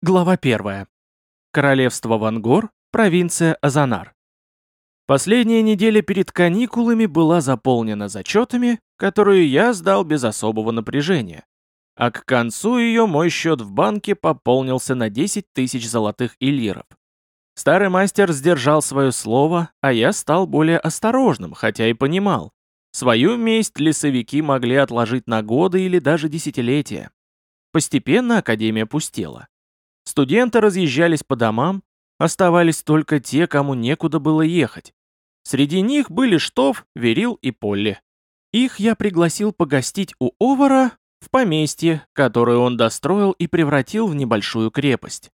Глава 1. Королевство Вангор, провинция Азанар. Последняя неделя перед каникулами была заполнена зачетами, которые я сдал без особого напряжения. А к концу ее мой счет в банке пополнился на 10 тысяч золотых иллиров. Старый мастер сдержал свое слово, а я стал более осторожным, хотя и понимал. Свою месть лесовики могли отложить на годы или даже десятилетия. Постепенно Академия пустела. Студенты разъезжались по домам, оставались только те, кому некуда было ехать. Среди них были Штоф, Верил и Полли. Их я пригласил погостить у Овара в поместье, которое он достроил и превратил в небольшую крепость.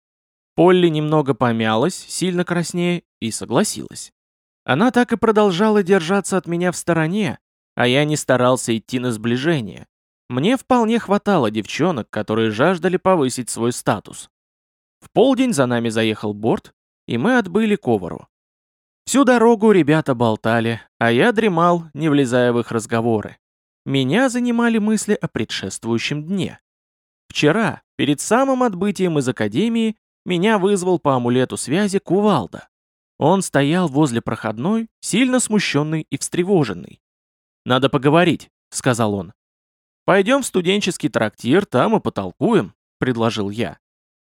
Полли немного помялась, сильно краснее, и согласилась. Она так и продолжала держаться от меня в стороне, а я не старался идти на сближение. Мне вполне хватало девчонок, которые жаждали повысить свой статус. В полдень за нами заехал борт, и мы отбыли к Овару. Всю дорогу ребята болтали, а я дремал, не влезая в их разговоры. Меня занимали мысли о предшествующем дне. Вчера, перед самым отбытием из академии, меня вызвал по амулету связи Кувалда. Он стоял возле проходной, сильно смущенный и встревоженный. «Надо поговорить», — сказал он. «Пойдем в студенческий трактир, там и потолкуем», — предложил я.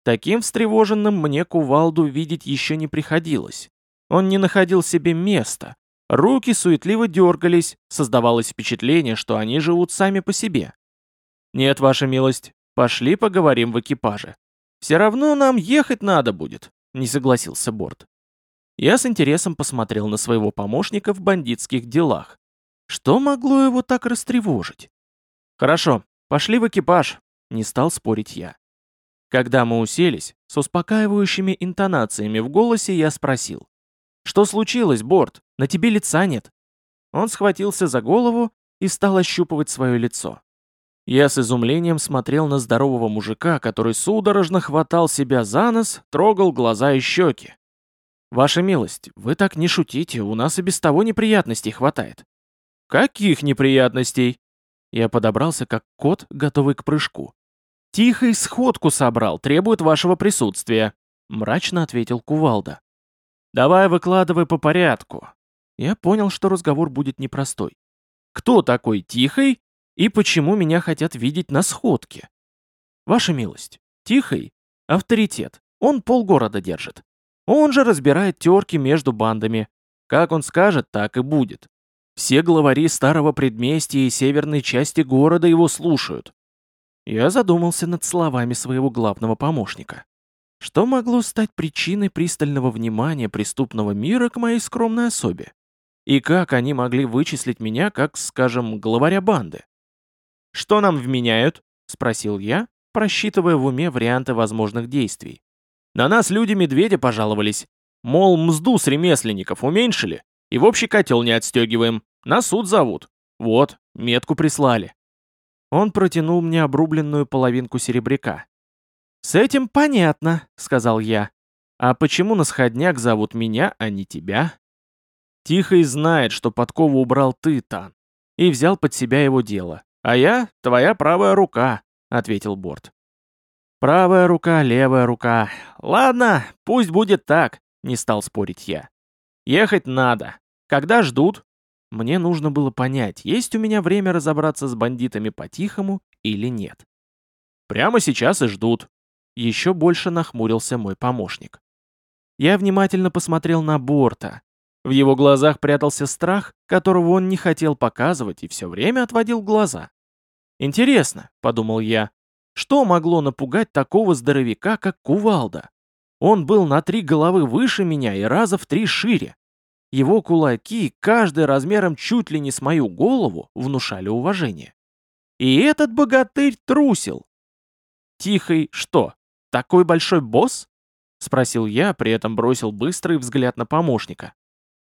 Таким встревоженным мне кувалду видеть еще не приходилось. Он не находил себе места. Руки суетливо дергались, создавалось впечатление, что они живут сами по себе. «Нет, ваша милость, пошли поговорим в экипаже. Все равно нам ехать надо будет», — не согласился Борт. Я с интересом посмотрел на своего помощника в бандитских делах. Что могло его так растревожить? «Хорошо, пошли в экипаж», — не стал спорить я. Когда мы уселись, с успокаивающими интонациями в голосе я спросил. «Что случилось, Борт? На тебе лица нет». Он схватился за голову и стал ощупывать свое лицо. Я с изумлением смотрел на здорового мужика, который судорожно хватал себя за нос, трогал глаза и щеки. «Ваша милость, вы так не шутите, у нас и без того неприятностей хватает». «Каких неприятностей?» Я подобрался как кот, готовый к прыжку. «Тихо сходку собрал, требует вашего присутствия», — мрачно ответил Кувалда. «Давай выкладывай по порядку». Я понял, что разговор будет непростой. «Кто такой Тихий и почему меня хотят видеть на сходке?» «Ваша милость, Тихий — авторитет, он полгорода держит. Он же разбирает терки между бандами. Как он скажет, так и будет. Все главари старого предместья и северной части города его слушают. Я задумался над словами своего главного помощника. Что могло стать причиной пристального внимания преступного мира к моей скромной особе? И как они могли вычислить меня как, скажем, главаря банды? «Что нам вменяют?» — спросил я, просчитывая в уме варианты возможных действий. «На нас люди-медведя пожаловались. Мол, мзду с ремесленников уменьшили, и в общий котел не отстегиваем. На суд зовут. Вот, метку прислали. Он протянул мне обрубленную половинку серебряка. «С этим понятно», — сказал я. «А почему на сходняк зовут меня, а не тебя?» Тихо и знает, что подкову убрал ты, Тан, и взял под себя его дело. А я — твоя правая рука, — ответил Борт. Правая рука, левая рука. Ладно, пусть будет так, — не стал спорить я. Ехать надо. Когда ждут? Мне нужно было понять, есть у меня время разобраться с бандитами по-тихому или нет. Прямо сейчас и ждут. Еще больше нахмурился мой помощник. Я внимательно посмотрел на Борта. В его глазах прятался страх, которого он не хотел показывать и все время отводил глаза. «Интересно», — подумал я, — «что могло напугать такого здоровяка, как Кувалда? Он был на три головы выше меня и раза в три шире. Его кулаки, каждый размером чуть ли не с мою голову, внушали уважение. И этот богатырь трусил. «Тихий что, такой большой босс?» — спросил я, при этом бросил быстрый взгляд на помощника.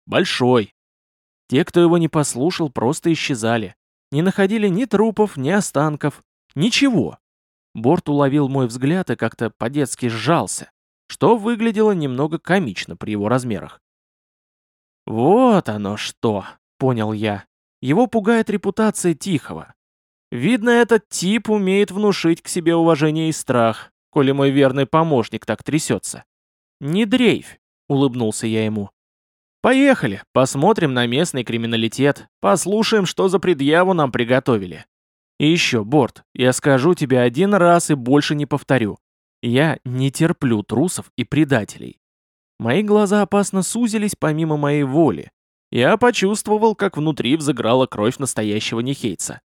«Большой». Те, кто его не послушал, просто исчезали. Не находили ни трупов, ни останков. Ничего. Борт уловил мой взгляд и как-то по-детски сжался, что выглядело немного комично при его размерах. «Вот оно что!» — понял я. Его пугает репутация Тихого. Видно, этот тип умеет внушить к себе уважение и страх. коли мой верный помощник так трясется. «Не дрейфь», — улыбнулся я ему. «Поехали, посмотрим на местный криминалитет, послушаем, что за предъяву нам приготовили. И еще, Борт, я скажу тебе один раз и больше не повторю. Я не терплю трусов и предателей. Мои глаза опасно сузились помимо моей воли. Я почувствовал, как внутри взыграла кровь настоящего нехейца.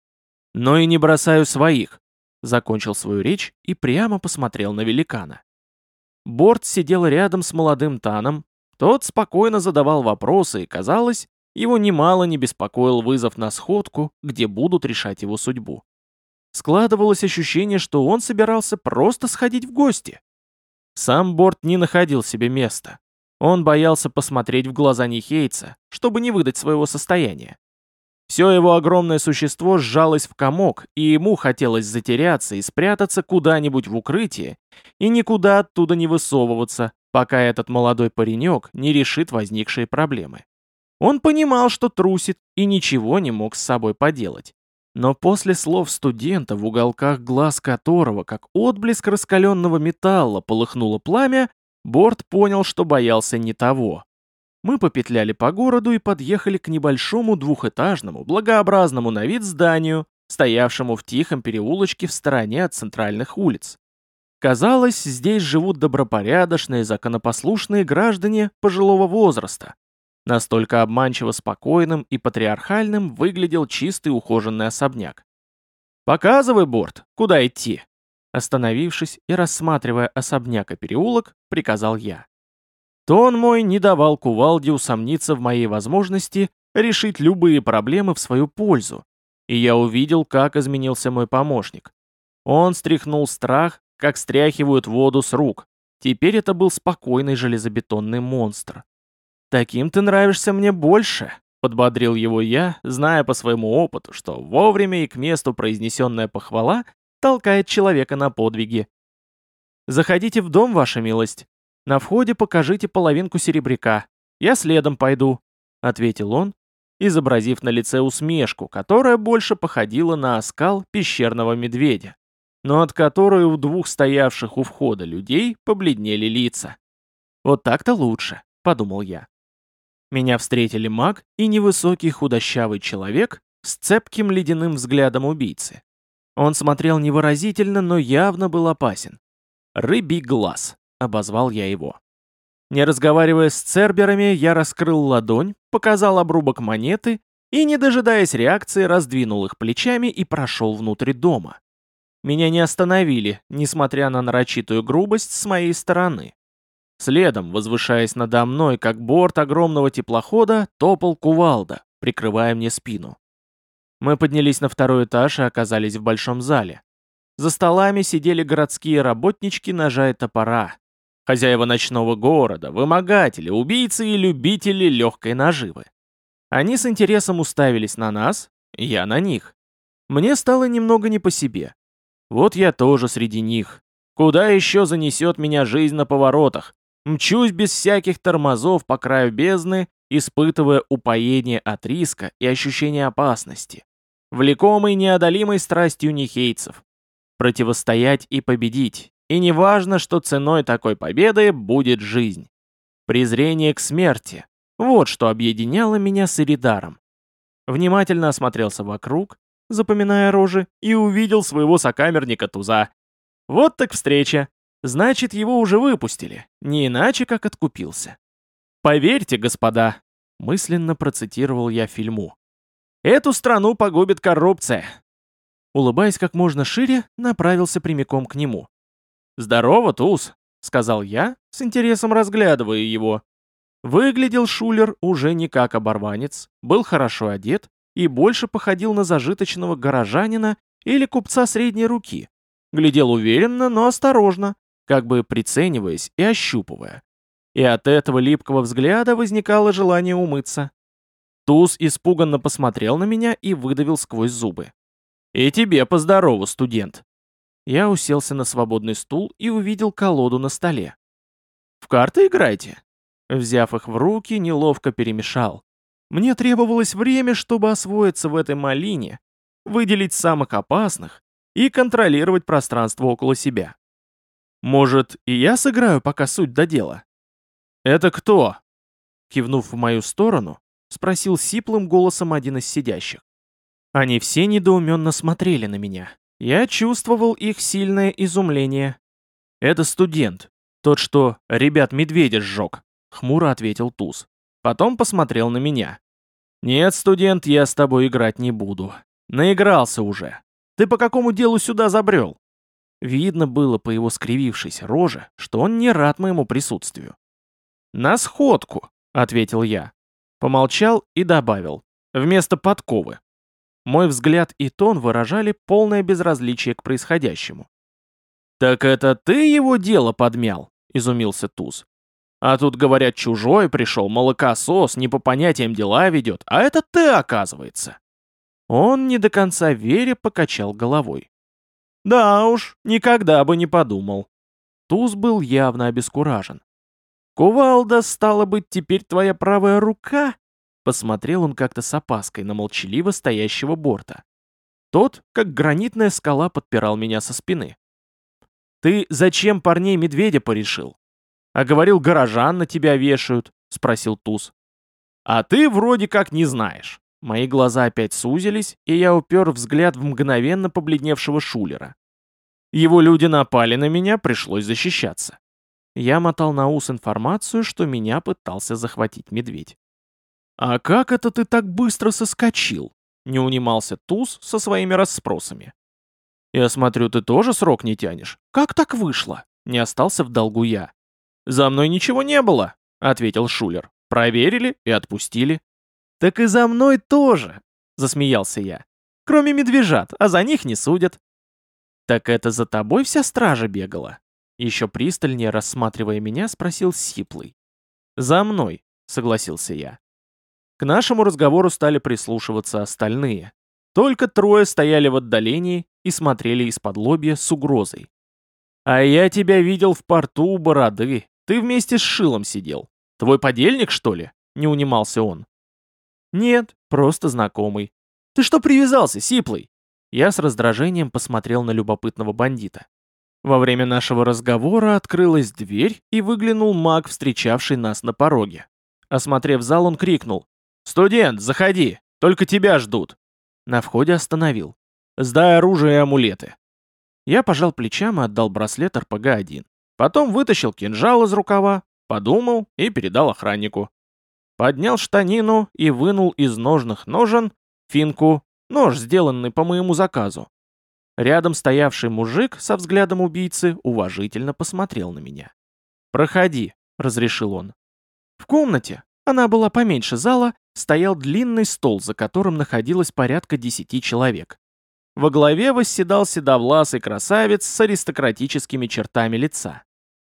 Но и не бросаю своих. Закончил свою речь и прямо посмотрел на великана. Борт сидел рядом с молодым Таном, тот спокойно задавал вопросы, и, казалось, его немало не беспокоил вызов на сходку, где будут решать его судьбу. Складывалось ощущение, что он собирался просто сходить в гости. Сам Борт не находил себе места. Он боялся посмотреть в глаза Нихейца, чтобы не выдать своего состояния. Все его огромное существо сжалось в комок, и ему хотелось затеряться и спрятаться куда-нибудь в укрытие, и никуда оттуда не высовываться, пока этот молодой паренек не решит возникшие проблемы. Он понимал, что трусит, и ничего не мог с собой поделать. Но после слов студента, в уголках глаз которого, как отблеск раскаленного металла, полыхнуло пламя, Борт понял, что боялся не того. Мы попетляли по городу и подъехали к небольшому двухэтажному, благообразному на вид зданию, стоявшему в тихом переулочке в стороне от центральных улиц. Казалось, здесь живут добропорядочные, законопослушные граждане пожилого возраста, Настолько обманчиво спокойным и патриархальным выглядел чистый ухоженный особняк. «Показывай борт, куда идти?» Остановившись и рассматривая особняк и переулок, приказал я. Тон мой не давал кувалде усомниться в моей возможности решить любые проблемы в свою пользу, и я увидел, как изменился мой помощник. Он стряхнул страх, как стряхивают воду с рук. Теперь это был спокойный железобетонный монстр. «Таким ты нравишься мне больше», — подбодрил его я, зная по своему опыту, что вовремя и к месту произнесенная похвала толкает человека на подвиги. «Заходите в дом, ваша милость. На входе покажите половинку серебряка. Я следом пойду», — ответил он, изобразив на лице усмешку, которая больше походила на оскал пещерного медведя, но от которой у двух стоявших у входа людей побледнели лица. «Вот так-то лучше», — подумал я. Меня встретили маг и невысокий худощавый человек с цепким ледяным взглядом убийцы. Он смотрел невыразительно, но явно был опасен. «Рыбий глаз», — обозвал я его. Не разговаривая с церберами, я раскрыл ладонь, показал обрубок монеты и, не дожидаясь реакции, раздвинул их плечами и прошел внутрь дома. Меня не остановили, несмотря на нарочитую грубость с моей стороны. Следом, возвышаясь надо мной, как борт огромного теплохода, топал кувалда, прикрывая мне спину. Мы поднялись на второй этаж и оказались в большом зале. За столами сидели городские работнички ножа и топора. Хозяева ночного города, вымогатели, убийцы и любители легкой наживы. Они с интересом уставились на нас, я на них. Мне стало немного не по себе. Вот я тоже среди них. Куда еще занесет меня жизнь на поворотах? Мчусь без всяких тормозов по краю бездны, испытывая упоение от риска и ощущение опасности. Влекомый неодолимой страстью нехейцев. Противостоять и победить. И не важно, что ценой такой победы будет жизнь. Презрение к смерти. Вот что объединяло меня с Иридаром. Внимательно осмотрелся вокруг, запоминая рожи, и увидел своего сокамерника Туза. Вот так встреча. Значит, его уже выпустили, не иначе, как откупился. «Поверьте, господа», — мысленно процитировал я фильму, «эту страну погубит коррупция». Улыбаясь как можно шире, направился прямиком к нему. «Здорово, Туз», — сказал я, с интересом разглядывая его. Выглядел Шулер уже не как оборванец, был хорошо одет и больше походил на зажиточного горожанина или купца средней руки. Глядел уверенно, но осторожно, как бы прицениваясь и ощупывая. И от этого липкого взгляда возникало желание умыться. Туз испуганно посмотрел на меня и выдавил сквозь зубы. «И тебе поздорову, студент!» Я уселся на свободный стул и увидел колоду на столе. «В карты играйте?» Взяв их в руки, неловко перемешал. Мне требовалось время, чтобы освоиться в этой малине, выделить самых опасных и контролировать пространство около себя. Может, и я сыграю, пока суть до дела? Это кто? Кивнув в мою сторону, спросил сиплым голосом один из сидящих. Они все недоуменно смотрели на меня. Я чувствовал их сильное изумление. «Это студент, тот, что ребят медведя сжег», — хмуро ответил Туз. Потом посмотрел на меня. «Нет, студент, я с тобой играть не буду. Наигрался уже. Ты по какому делу сюда забрел?» Видно было по его скривившейся роже, что он не рад моему присутствию. «На сходку», — ответил я. Помолчал и добавил. «Вместо подковы». Мой взгляд и тон выражали полное безразличие к происходящему. «Так это ты его дело подмял?» — изумился Туз. «А тут, говорят, чужой пришел, молокосос, не по понятиям дела ведет, а это ты, оказывается». Он не до конца веря покачал головой. «Да уж, никогда бы не подумал». Туз был явно обескуражен. «Кувалда, стала быть, теперь твоя правая рука?» Посмотрел он как-то с опаской на молчаливо стоящего борта. Тот, как гранитная скала, подпирал меня со спины. «Ты зачем парней медведя порешил?» «А говорил, горожан на тебя вешают», — спросил Туз. «А ты вроде как не знаешь». Мои глаза опять сузились, и я упер взгляд в мгновенно побледневшего Шулера. Его люди напали на меня, пришлось защищаться. Я мотал на ус информацию, что меня пытался захватить медведь. «А как это ты так быстро соскочил?» — не унимался Туз со своими расспросами. «Я смотрю, ты тоже срок не тянешь. Как так вышло?» Не остался в долгу я. «За мной ничего не было», — ответил Шулер. «Проверили и отпустили». «Так и за мной тоже», — засмеялся я. «Кроме медвежат, а за них не судят». «Так это за тобой вся стража бегала?» Еще пристальнее рассматривая меня, спросил Сиплый. «За мной», — согласился я. К нашему разговору стали прислушиваться остальные. Только трое стояли в отдалении и смотрели из-под лобья с угрозой. «А я тебя видел в порту у бороды. Ты вместе с Шилом сидел. Твой подельник, что ли?» — не унимался он. «Нет, просто знакомый. Ты что привязался, Сиплый?» Я с раздражением посмотрел на любопытного бандита. Во время нашего разговора открылась дверь и выглянул маг, встречавший нас на пороге. Осмотрев зал, он крикнул. «Студент, заходи! Только тебя ждут!» На входе остановил. «Сдай оружие и амулеты». Я пожал плечам и отдал браслет РПГ-1. Потом вытащил кинжал из рукава, подумал и передал охраннику. Поднял штанину и вынул из ножных ножен финку, нож, сделанный по моему заказу. Рядом стоявший мужик со взглядом убийцы уважительно посмотрел на меня. «Проходи», — разрешил он. В комнате, она была поменьше зала, стоял длинный стол, за которым находилось порядка десяти человек. Во главе восседал седовласый красавец с аристократическими чертами лица.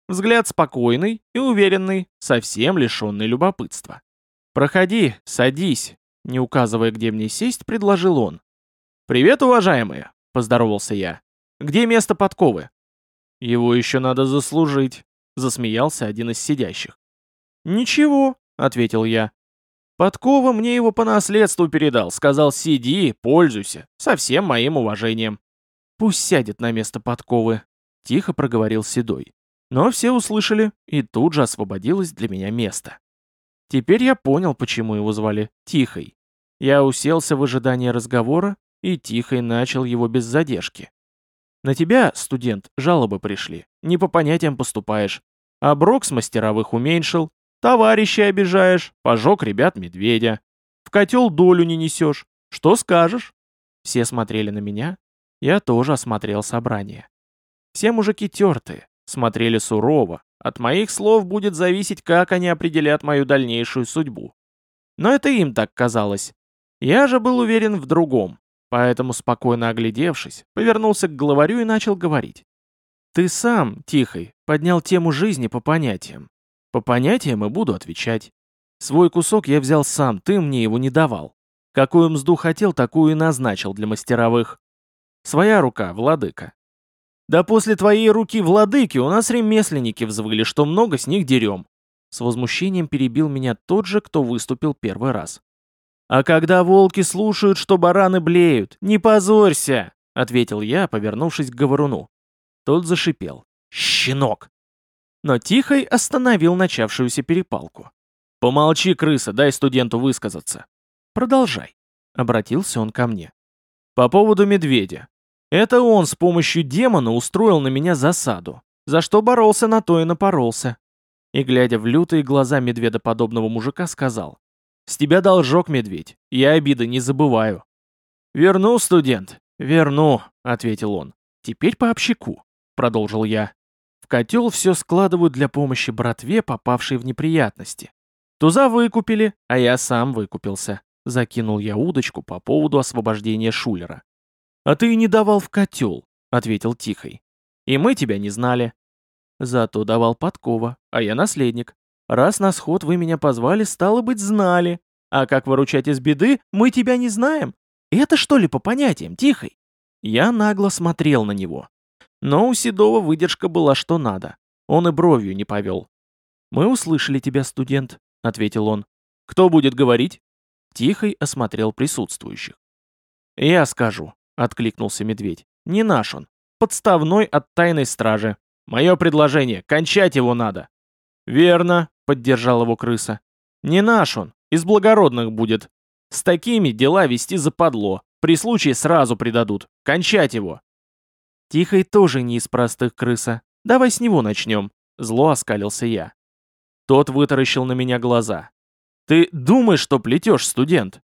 Взгляд спокойный и уверенный, совсем лишенный любопытства. «Проходи, садись», — не указывая, где мне сесть, предложил он. «Привет, уважаемые», — поздоровался я. «Где место подковы?» «Его еще надо заслужить», — засмеялся один из сидящих. «Ничего», — ответил я. Подкова мне его по наследству передал, сказал «сиди, пользуйся», со всем моим уважением. «Пусть сядет на место подковы», — тихо проговорил Седой. Но все услышали, и тут же освободилось для меня место. Теперь я понял, почему его звали Тихой. Я уселся в ожидании разговора, и Тихой начал его без задержки. На тебя, студент, жалобы пришли. Не по понятиям поступаешь. А Брокс мастеровых уменьшил, Товарища обижаешь, пожег ребят медведя. В котел долю не несешь. Что скажешь?» Все смотрели на меня. Я тоже осмотрел собрание. Все мужики тертые, смотрели сурово. От моих слов будет зависеть, как они определят мою дальнейшую судьбу. Но это им так казалось. Я же был уверен в другом, поэтому, спокойно оглядевшись, повернулся к главарю и начал говорить. «Ты сам, Тихой, поднял тему жизни по понятиям. По понятиям и буду отвечать. Свой кусок я взял сам, ты мне его не давал. Какую мзду хотел, такую и назначил для мастеровых. Своя рука, владыка. Да после твоей руки владыки у нас ремесленники взвыли, что много с них дерем. С возмущением перебил меня тот же, кто выступил первый раз. «А когда волки слушают, что бараны блеют, не позорься!» — ответил я, повернувшись к говоруну. Тот зашипел. «Щенок!» Но Тихой остановил начавшуюся перепалку. «Помолчи, крыса, дай студенту высказаться». «Продолжай», — обратился он ко мне. «По поводу медведя. Это он с помощью демона устроил на меня засаду, за что боролся, на то и напоролся. И, глядя в лютые глаза медведоподобного мужика, сказал, «С тебя должок, медведь, я обиды не забываю». «Верну, студент, верну», — ответил он. «Теперь по общаку», — продолжил я. «В котел все складывают для помощи братве, попавшей в неприятности. Туза выкупили, а я сам выкупился. Закинул я удочку по поводу освобождения Шулера. «А ты и не давал в котел», — ответил Тихой. «И мы тебя не знали». Зато давал подкова, а я наследник. Раз на сход вы меня позвали, стало быть, знали. А как выручать из беды, мы тебя не знаем. Это что ли по понятиям, Тихой? Я нагло смотрел на него. Но у Седова выдержка была что надо. Он и бровью не повел. «Мы услышали тебя, студент», — ответил он. «Кто будет говорить?» Тихой осмотрел присутствующих. «Я скажу», — откликнулся медведь. «Не наш он. Подставной от тайной стражи. Мое предложение, кончать его надо». «Верно», — поддержал его крыса. «Не наш он, из благородных будет. С такими дела вести западло. При случае сразу предадут. Кончать его». Тихой тоже не из простых крыса. Давай с него начнем. Зло оскалился я. Тот вытаращил на меня глаза. «Ты думаешь, что плетешь, студент?»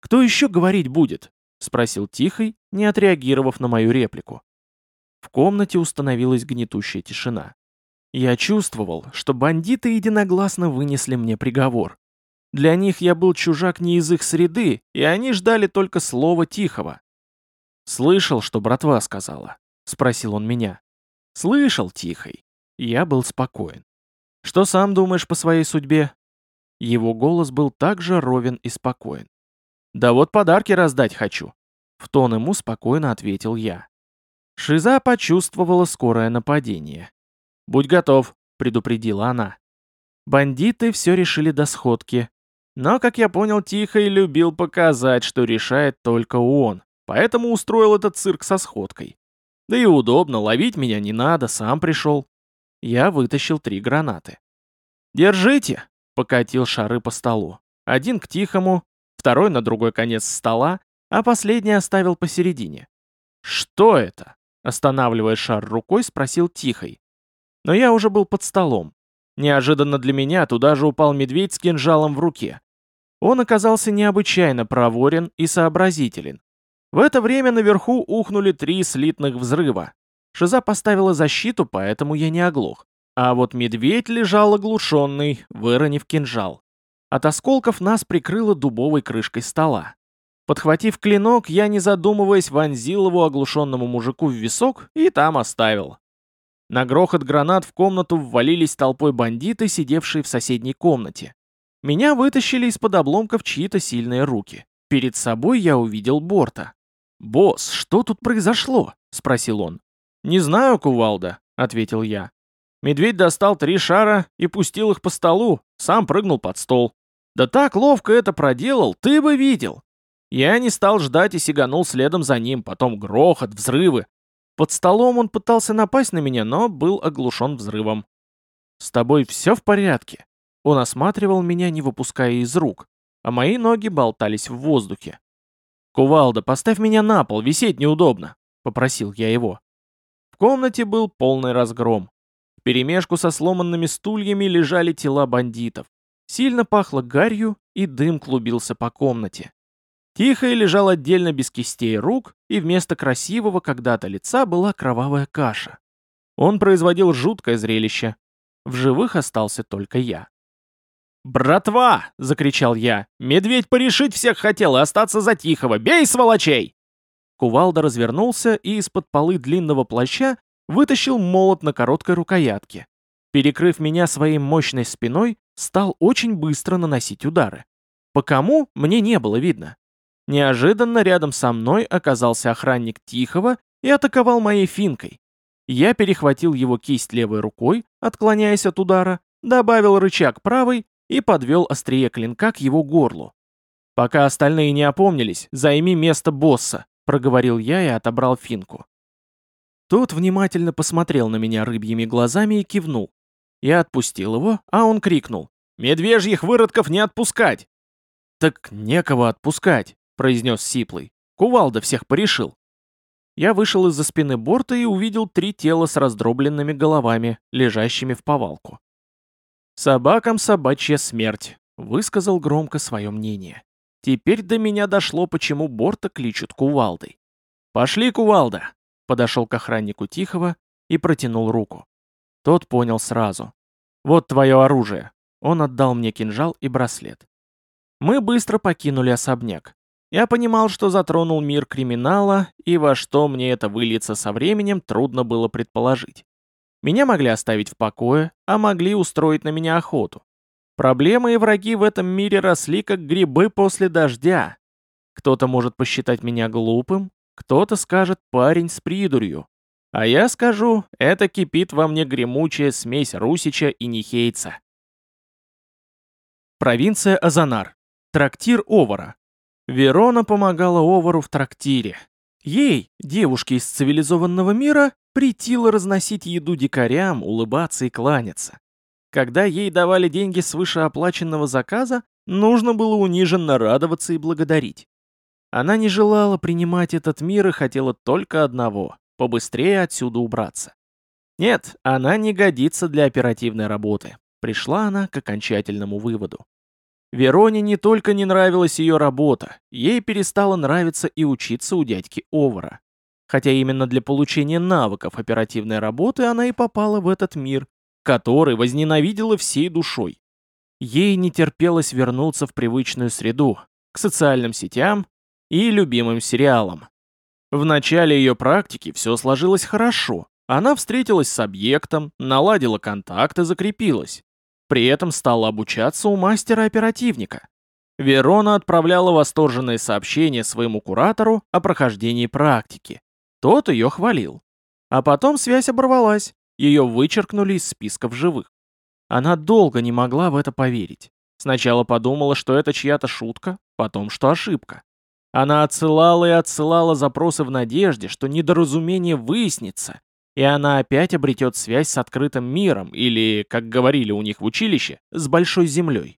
«Кто еще говорить будет?» — спросил Тихий, не отреагировав на мою реплику. В комнате установилась гнетущая тишина. Я чувствовал, что бандиты единогласно вынесли мне приговор. Для них я был чужак не из их среды, и они ждали только слова Тихого. «Слышал, что братва сказала?» — спросил он меня. «Слышал, Тихий». Я был спокоен. «Что сам думаешь по своей судьбе?» Его голос был также ровен и спокоен. «Да вот подарки раздать хочу», — в тон ему спокойно ответил я. Шиза почувствовала скорое нападение. «Будь готов», — предупредила она. Бандиты все решили до сходки. Но, как я понял, Тихо и любил показать, что решает только он, поэтому устроил этот цирк со сходкой. Да и удобно, ловить меня не надо, сам пришел. Я вытащил три гранаты. «Держите!» покатил шары по столу. Один к тихому, второй на другой конец стола, а последний оставил посередине. «Что это?» — останавливая шар рукой, спросил Тихой. Но я уже был под столом. Неожиданно для меня туда же упал медведь с кинжалом в руке. Он оказался необычайно проворен и сообразителен. В это время наверху ухнули три слитных взрыва. Шиза поставила защиту, поэтому я не оглох. А вот медведь лежал оглушенный, выронив кинжал. От осколков нас прикрыло дубовой крышкой стола. Подхватив клинок, я, не задумываясь, вонзил его оглушенному мужику в висок и там оставил. На грохот гранат в комнату ввалились толпой бандиты, сидевшие в соседней комнате. Меня вытащили из-под обломков чьи-то сильные руки. Перед собой я увидел Борта. «Босс, что тут произошло?» — спросил он. «Не знаю, Кувалда», — ответил я. Медведь достал три шара и пустил их по столу, сам прыгнул под стол. Да так ловко это проделал, ты бы видел. Я не стал ждать и сиганул следом за ним, потом грохот, взрывы. Под столом он пытался напасть на меня, но был оглушен взрывом. «С тобой все в порядке?» Он осматривал меня, не выпуская из рук, а мои ноги болтались в воздухе. «Кувалда, поставь меня на пол, висеть неудобно», — попросил я его. В комнате был полный разгром. Вперемешку со сломанными стульями лежали тела бандитов. Сильно пахло гарью, и дым клубился по комнате. Тихо лежал отдельно без кистей рук, и вместо красивого когда-то лица была кровавая каша. Он производил жуткое зрелище. В живых остался только я. «Братва!» — закричал я. «Медведь порешить всех хотел и остаться за Тихого! Бей, сволочей!» Кувалда развернулся и из-под полы длинного плаща вытащил молот на короткой рукоятке. Перекрыв меня своей мощной спиной, стал очень быстро наносить удары. По кому, мне не было видно. Неожиданно рядом со мной оказался охранник Тихого и атаковал моей финкой. Я перехватил его кисть левой рукой, отклоняясь от удара, добавил рычаг правой и подвел острие клинка к его горлу. «Пока остальные не опомнились, займи место босса», — проговорил я и отобрал финку. Тот внимательно посмотрел на меня рыбьими глазами и кивнул. Я отпустил его, а он крикнул. «Медвежьих выродков не отпускать!» «Так некого отпускать», — произнес Сиплый. «Кувалда всех порешил». Я вышел из-за спины борта и увидел три тела с раздробленными головами, лежащими в повалку. «Собакам собачья смерть», — высказал громко свое мнение. Теперь до меня дошло, почему борта кличут кувалдой. «Пошли, кувалда!» — подошел к охраннику Тихого и протянул руку. Тот понял сразу. «Вот твое оружие». Он отдал мне кинжал и браслет. Мы быстро покинули особняк. Я понимал, что затронул мир криминала, и во что мне это выльется со временем, трудно было предположить. Меня могли оставить в покое, а могли устроить на меня охоту. Проблемы и враги в этом мире росли, как грибы после дождя. Кто-то может посчитать меня глупым, кто-то скажет парень с придурью. А я скажу, это кипит во мне гремучая смесь русича и нихейца. Провинция Азанар. Трактир Овара. Верона помогала Овару в трактире. Ей, девушке из цивилизованного мира, притило разносить еду дикарям, улыбаться и кланяться. Когда ей давали деньги с вышеоплаченного заказа, нужно было униженно радоваться и благодарить. Она не желала принимать этот мир и хотела только одного — побыстрее отсюда убраться. Нет, она не годится для оперативной работы. Пришла она к окончательному выводу. Вероне не только не нравилась ее работа, ей перестало нравиться и учиться у дядьки Овара. Хотя именно для получения навыков оперативной работы она и попала в этот мир, который возненавидела всей душой. Ей не терпелось вернуться в привычную среду, к социальным сетям и любимым сериалам. В начале ее практики все сложилось хорошо. Она встретилась с объектом, наладила контакт и закрепилась. При этом стала обучаться у мастера-оперативника. Верона отправляла восторженные сообщения своему куратору о прохождении практики. Тот ее хвалил. А потом связь оборвалась, ее вычеркнули из списков живых. Она долго не могла в это поверить. Сначала подумала, что это чья-то шутка, потом, что ошибка. Она отсылала и отсылала запросы в надежде, что недоразумение выяснится, и она опять обретет связь с открытым миром или, как говорили у них в училище, с большой землей.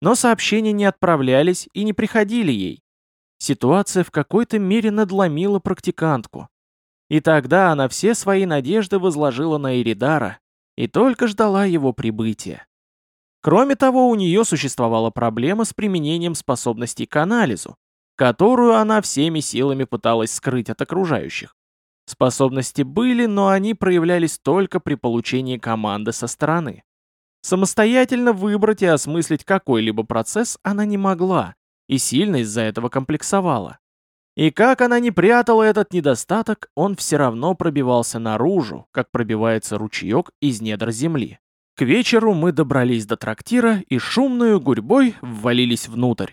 Но сообщения не отправлялись и не приходили ей. Ситуация в какой-то мере надломила практикантку. И тогда она все свои надежды возложила на Иридара и только ждала его прибытия. Кроме того, у нее существовала проблема с применением способностей к анализу, которую она всеми силами пыталась скрыть от окружающих. Способности были, но они проявлялись только при получении команды со стороны. Самостоятельно выбрать и осмыслить какой-либо процесс она не могла, и сильно из-за этого комплексовала. И как она не прятала этот недостаток, он все равно пробивался наружу, как пробивается ручеек из недр земли. К вечеру мы добрались до трактира и шумную гурьбой ввалились внутрь.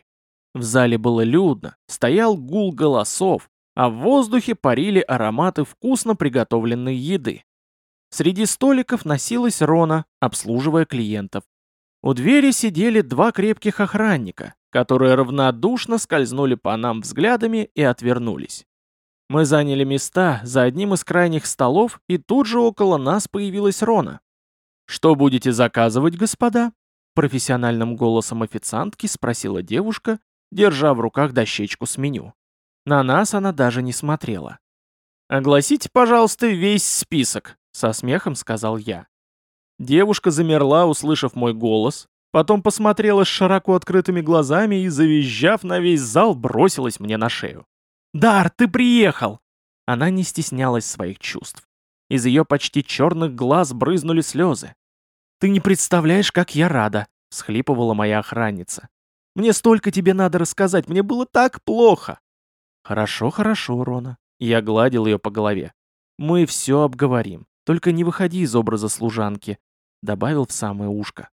В зале было людно, стоял гул голосов, а в воздухе парили ароматы вкусно приготовленной еды. Среди столиков носилась Рона, обслуживая клиентов. У двери сидели два крепких охранника, которые равнодушно скользнули по нам взглядами и отвернулись. Мы заняли места за одним из крайних столов, и тут же около нас появилась Рона. «Что будете заказывать, господа?» Профессиональным голосом официантки спросила девушка, держа в руках дощечку с меню. На нас она даже не смотрела. «Огласите, пожалуйста, весь список», — со смехом сказал я. Девушка замерла, услышав мой голос, потом посмотрела с широко открытыми глазами и, завизжав на весь зал, бросилась мне на шею. «Дар, ты приехал!» Она не стеснялась своих чувств. Из ее почти черных глаз брызнули слезы. «Ты не представляешь, как я рада!» — схлипывала моя охранница. «Мне столько тебе надо рассказать, мне было так плохо!» «Хорошо, хорошо, Рона». Я гладил ее по голове. «Мы все обговорим. Только не выходи из образа служанки», — добавил в самое ушко.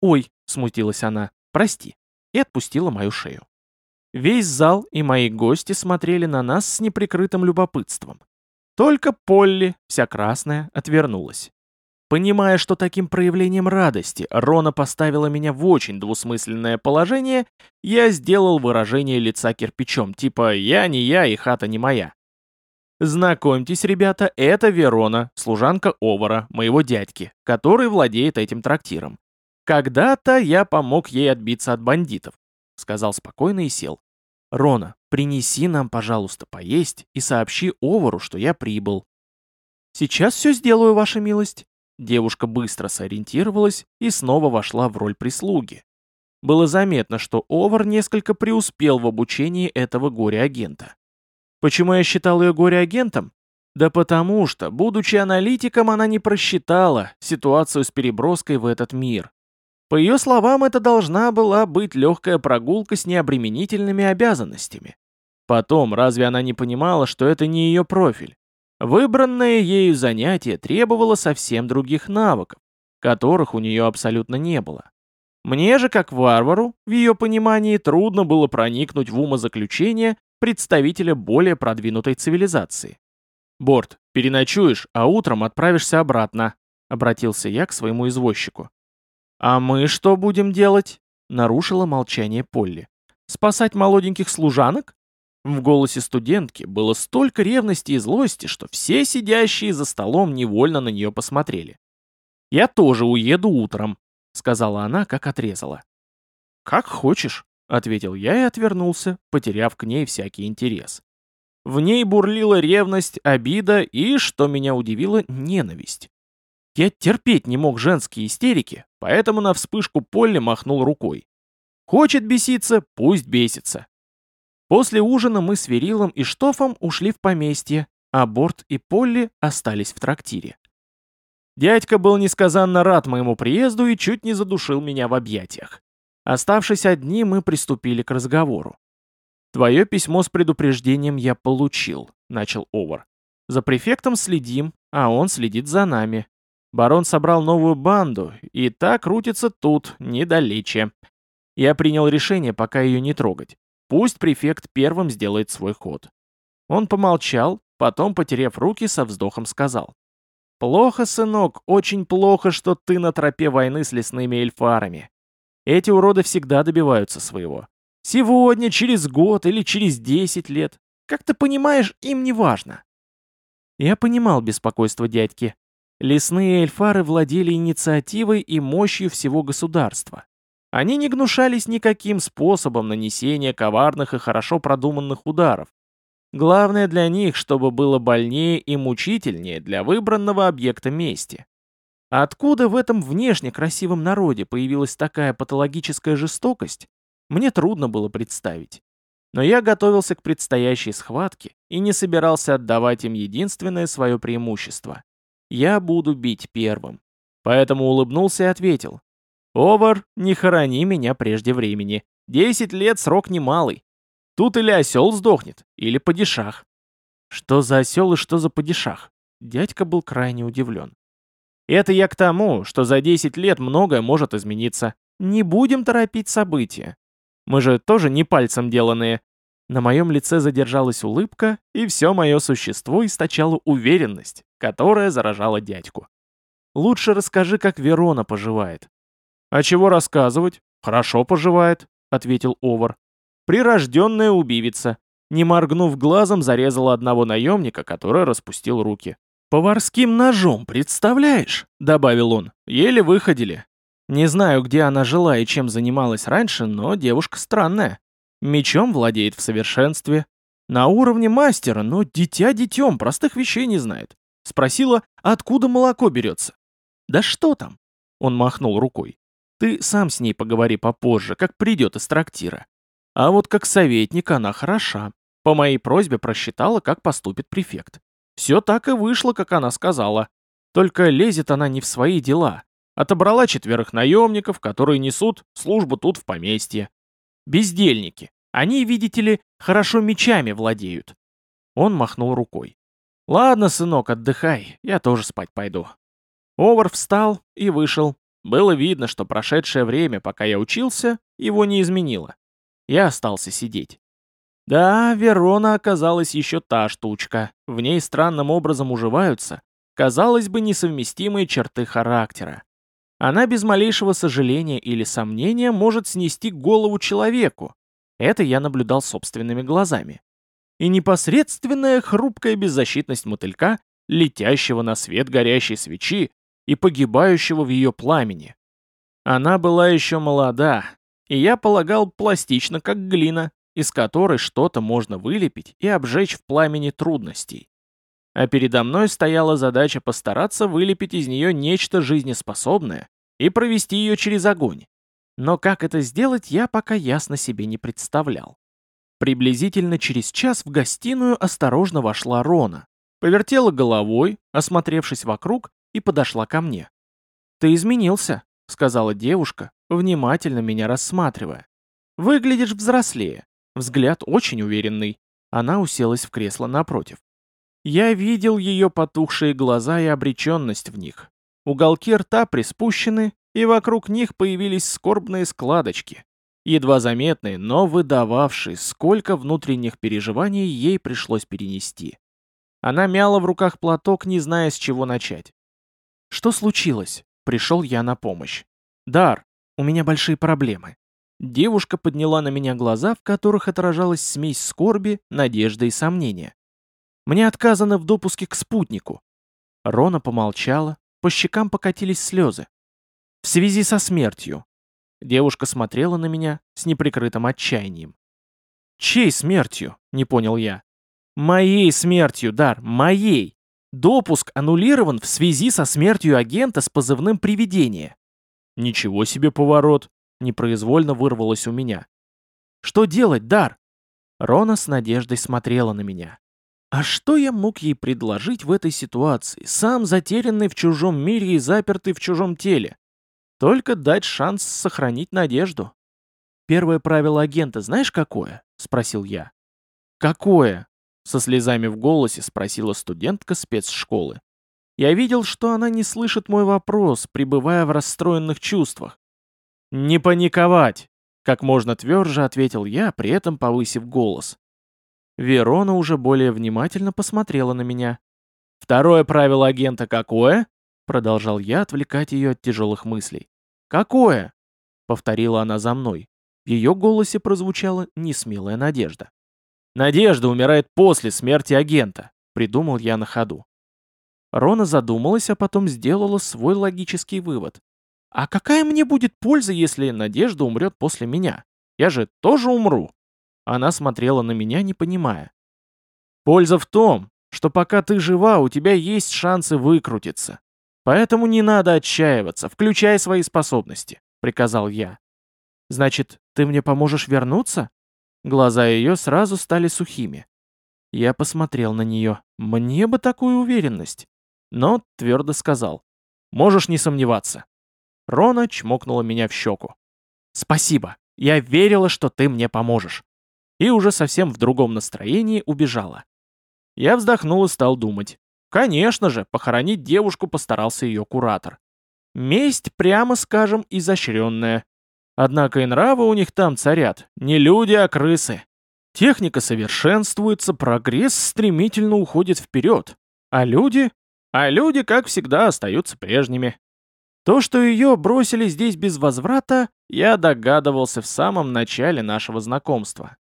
«Ой», — смутилась она, — «прости», и отпустила мою шею. Весь зал и мои гости смотрели на нас с неприкрытым любопытством. Только Полли, вся красная, отвернулась. Понимая, что таким проявлением радости Рона поставила меня в очень двусмысленное положение, я сделал выражение лица кирпичом, типа «я не я и хата не моя». Знакомьтесь, ребята, это Верона, служанка Овара, моего дядьки, который владеет этим трактиром. Когда-то я помог ей отбиться от бандитов, сказал спокойно и сел. Рона, принеси нам, пожалуйста, поесть и сообщи Овару, что я прибыл. Сейчас все сделаю, ваша милость. Девушка быстро сориентировалась и снова вошла в роль прислуги. Было заметно, что Овар несколько преуспел в обучении этого горе-агента. Почему я считал ее горе-агентом? Да потому что, будучи аналитиком, она не просчитала ситуацию с переброской в этот мир. По ее словам, это должна была быть легкая прогулка с необременительными обязанностями. Потом, разве она не понимала, что это не ее профиль? Выбранное ею занятие требовало совсем других навыков, которых у нее абсолютно не было. Мне же, как варвару, в ее понимании трудно было проникнуть в умозаключение представителя более продвинутой цивилизации. «Борт, переночуешь, а утром отправишься обратно», — обратился я к своему извозчику. «А мы что будем делать?» — нарушила молчание Полли. «Спасать молоденьких служанок?» В голосе студентки было столько ревности и злости, что все сидящие за столом невольно на нее посмотрели. «Я тоже уеду утром», — сказала она, как отрезала. «Как хочешь», — ответил я и отвернулся, потеряв к ней всякий интерес. В ней бурлила ревность, обида и, что меня удивило, ненависть. Я терпеть не мог женские истерики, поэтому на вспышку Полли махнул рукой. Хочет беситься, пусть бесится. После ужина мы с Верилом и Штофом ушли в поместье, а Борт и Полли остались в трактире. Дядька был несказанно рад моему приезду и чуть не задушил меня в объятиях. Оставшись одни, мы приступили к разговору. «Твое письмо с предупреждением я получил», — начал Овар. «За префектом следим, а он следит за нами. Барон собрал новую банду, и та крутится тут, недалече. Я принял решение пока ее не трогать. Пусть префект первым сделает свой ход. Он помолчал, потом, потеряв руки, со вздохом сказал. «Плохо, сынок, очень плохо, что ты на тропе войны с лесными эльфарами. Эти уроды всегда добиваются своего. Сегодня, через год или через десять лет. Как ты понимаешь, им не важно». Я понимал беспокойство дядьки. Лесные эльфары владели инициативой и мощью всего государства. Они не гнушались никаким способом нанесения коварных и хорошо продуманных ударов. Главное для них, чтобы было больнее и мучительнее для выбранного объекта мести. откуда в этом внешне красивом народе появилась такая патологическая жестокость, мне трудно было представить. Но я готовился к предстоящей схватке и не собирался отдавать им единственное свое преимущество. Я буду бить первым. Поэтому улыбнулся и ответил. «Овар, не хорони меня прежде времени. Десять лет срок немалый. Тут или осел сдохнет, или падишах». Что за осел и что за падишах? Дядька был крайне удивлен. Это я к тому, что за десять лет многое может измениться. Не будем торопить события. Мы же тоже не пальцем деланные. На моем лице задержалась улыбка, и все мое существо источало уверенность, которая заражала дядьку. Лучше расскажи, как Верона поживает. «А чего рассказывать? Хорошо поживает», — ответил Овар. «Прирожденная убивица. Не моргнув глазом, зарезала одного наемника, который распустил руки. «Поварским ножом, представляешь?» — добавил он. «Еле выходили. Не знаю, где она жила и чем занималась раньше, но девушка странная. Мечом владеет в совершенстве. На уровне мастера, но дитя детем, простых вещей не знает. Спросила, откуда молоко берется. «Да что там?» — он махнул рукой. Ты сам с ней поговори попозже, как придет из трактира. А вот как советник она хороша. По моей просьбе просчитала, как поступит префект. Все так и вышло, как она сказала. Только лезет она не в свои дела. Отобрала четверых наемников, которые несут службу тут в поместье. Бездельники. Они, видите ли, хорошо мечами владеют. Он махнул рукой. «Ладно, сынок, отдыхай, я тоже спать пойду». Овар встал и вышел, было видно, что прошедшее время, пока я учился, его не изменило. Я остался сидеть. Да, Верона оказалась еще та штучка. В ней странным образом уживаются, казалось бы, несовместимые черты характера. Она без малейшего сожаления или сомнения может снести голову человеку. Это я наблюдал собственными глазами. и непосредственная хрупкая беззащитность мотылька, летящего на свет горящей свечи и погибающего в ее пламени. Она была еще молода, и я полагал пластично, как глина, из которой что-то можно вылепить и обжечь в пламени трудностей. А передо мной стояла задача постараться вылепить из нее нечто жизнеспособное и провести ее через огонь. Но как это сделать, я пока ясно себе не представлял. Приблизительно через час в гостиную осторожно вошла Рона, повертела головой, осмотревшись вокруг, и подошла ко мне. «Ты изменился», — сказала девушка, внимательно меня рассматривая. «Выглядишь взрослее. Взгляд очень уверенный». Она уселась в кресло напротив. Я видел ее потухшие глаза и обреченность в них. Уголки рта приспущены, и вокруг них появились скорбные складочки, едва заметные, но выдававшие, сколько внутренних переживаний ей пришлось перенести. Она мяла в руках платок, не зная, с чего начать. «Что случилось?» Пришел я на помощь. «Дар, у меня большие проблемы». Девушка подняла на меня глаза, в которых отражалась смесь скорби, надежды и сомнения. «Мне отказано в допуске к спутнику». Рона помолчала, по щекам покатились слезы. «В связи со смертью». Девушка смотрела на меня с неприкрытым отчаянием. «Чьей смертью?» — не понял я. «Моей смертью, Дар, моей!» Допуск аннулирован в связи со смертью агента с позывным «Привидение». Ничего себе поворот. Непроизвольно вырвалось у меня. Что делать, Дар? Рона с надеждой смотрела на меня. А что я мог ей предложить в этой ситуации, сам затерянный в чужом мире и запертый в чужом теле? Только дать шанс сохранить надежду. Первое правило агента знаешь какое? Спросил я. Какое? Со слезами в голосе спросила студентка спецшколы. Я видел, что она не слышит мой вопрос, пребывая в расстроенных чувствах. «Не паниковать!» — как можно тверже ответил я, при этом повысив голос. Верона уже более внимательно посмотрела на меня. «Второе правило агента какое?» — продолжал я отвлекать ее от тяжелых мыслей. «Какое?» — повторила она за мной. В ее голосе прозвучала несмелая надежда. Надежда умирает после смерти агента, придумал я на ходу. Рона задумалась, а потом сделала свой логический вывод. А какая мне будет польза, если Надежда умрет после меня? Я же тоже умру. Она смотрела на меня, не понимая. Польза в том, что пока ты жива, у тебя есть шансы выкрутиться. Поэтому не надо отчаиваться, включай свои способности, приказал я. Значит, ты мне поможешь вернуться? Глаза ее сразу стали сухими. Я посмотрел на нее. Мне бы такую уверенность. Но твердо сказал. Можешь не сомневаться. Рона чмокнула меня в щеку. Спасибо. Я верила, что ты мне поможешь. И уже совсем в другом настроении убежала. Я вздохнул и стал думать. Конечно же, похоронить девушку постарался ее куратор. Месть, прямо скажем, изощренная. Однако и нравы у них там царят, не люди, а крысы. Техника совершенствуется, прогресс стремительно уходит вперед. А люди? А люди, как всегда, остаются прежними. То, что ее бросили здесь без возврата, я догадывался в самом начале нашего знакомства.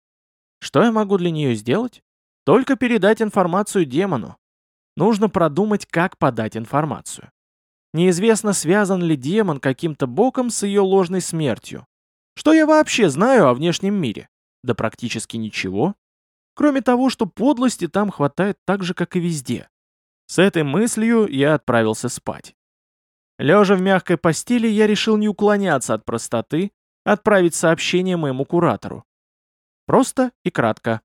Что я могу для нее сделать? Только передать информацию демону. Нужно продумать, как подать информацию. Неизвестно, связан ли демон каким-то боком с ее ложной смертью. Что я вообще знаю о внешнем мире? Да практически ничего. Кроме того, что подлости там хватает так же, как и везде. С этой мыслью я отправился спать. Лежа в мягкой постели, я решил не уклоняться от простоты, отправить сообщение моему куратору. Просто и кратко.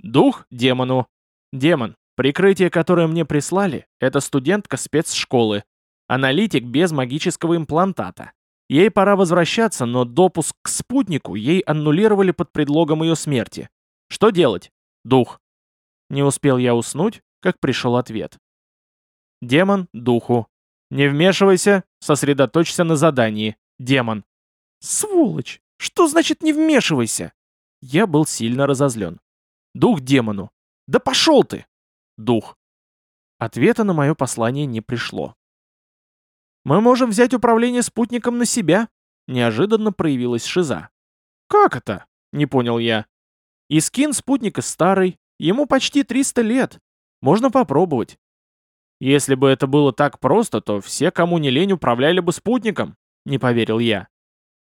Дух демону. Демон, прикрытие, которое мне прислали, это студентка спецшколы, Аналитик без магического имплантата. Ей пора возвращаться, но допуск к спутнику ей аннулировали под предлогом ее смерти. Что делать? Дух. Не успел я уснуть, как пришел ответ. Демон духу. Не вмешивайся, сосредоточься на задании. Демон. Сволочь! Что значит не вмешивайся? Я был сильно разозлен. Дух демону. Да пошел ты! Дух. Ответа на мое послание не пришло. Мы можем взять управление спутником на себя», — неожиданно проявилась Шиза. «Как это?» — не понял я. И скин спутника старый, Ему почти 300 лет. Можно попробовать. Если бы это было так просто, то все, кому не лень, управляли бы спутником, не поверил я.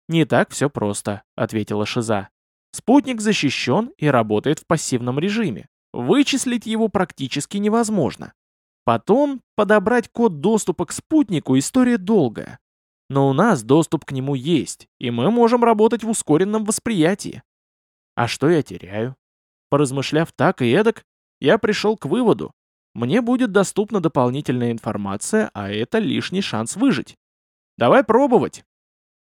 Не так все просто, ответила Шиза. Спутник защищен и работает в пассивном режиме. Вычислить его практически невозможно. Потом подобрать код доступа к спутнику история долгая. Но у нас доступ к нему есть, и мы можем работать в ускоренном восприятии. А что я теряю? Поразмышляв так и эдак, я пришел к выводу. Мне будет доступна дополнительная информация, а это лишний шанс выжить. Давай пробовать.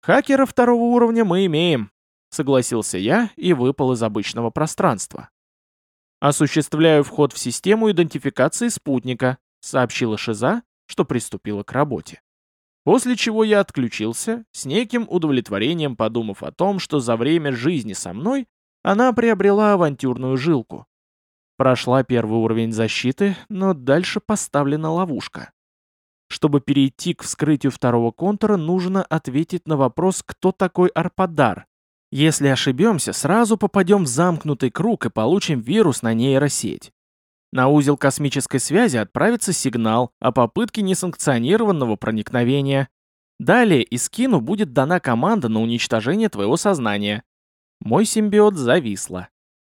Хакера второго уровня мы имеем, согласился я и выпал из обычного пространства. Осуществляю вход в систему идентификации спутника, сообщила Шиза, что приступила к работе. После чего я отключился, с неким удовлетворением подумав о том, что за время жизни со мной она приобрела авантюрную жилку. Прошла первый уровень защиты, но дальше поставлена ловушка. Чтобы перейти к вскрытию второго контура, нужно ответить на вопрос, кто такой Арпадар. Если ошибемся, сразу попадем в замкнутый круг и получим вирус на нейросеть. На узел космической связи отправится сигнал о попытке несанкционированного проникновения. Далее Искину будет дана команда на уничтожение твоего сознания. Мой симбиот зависла.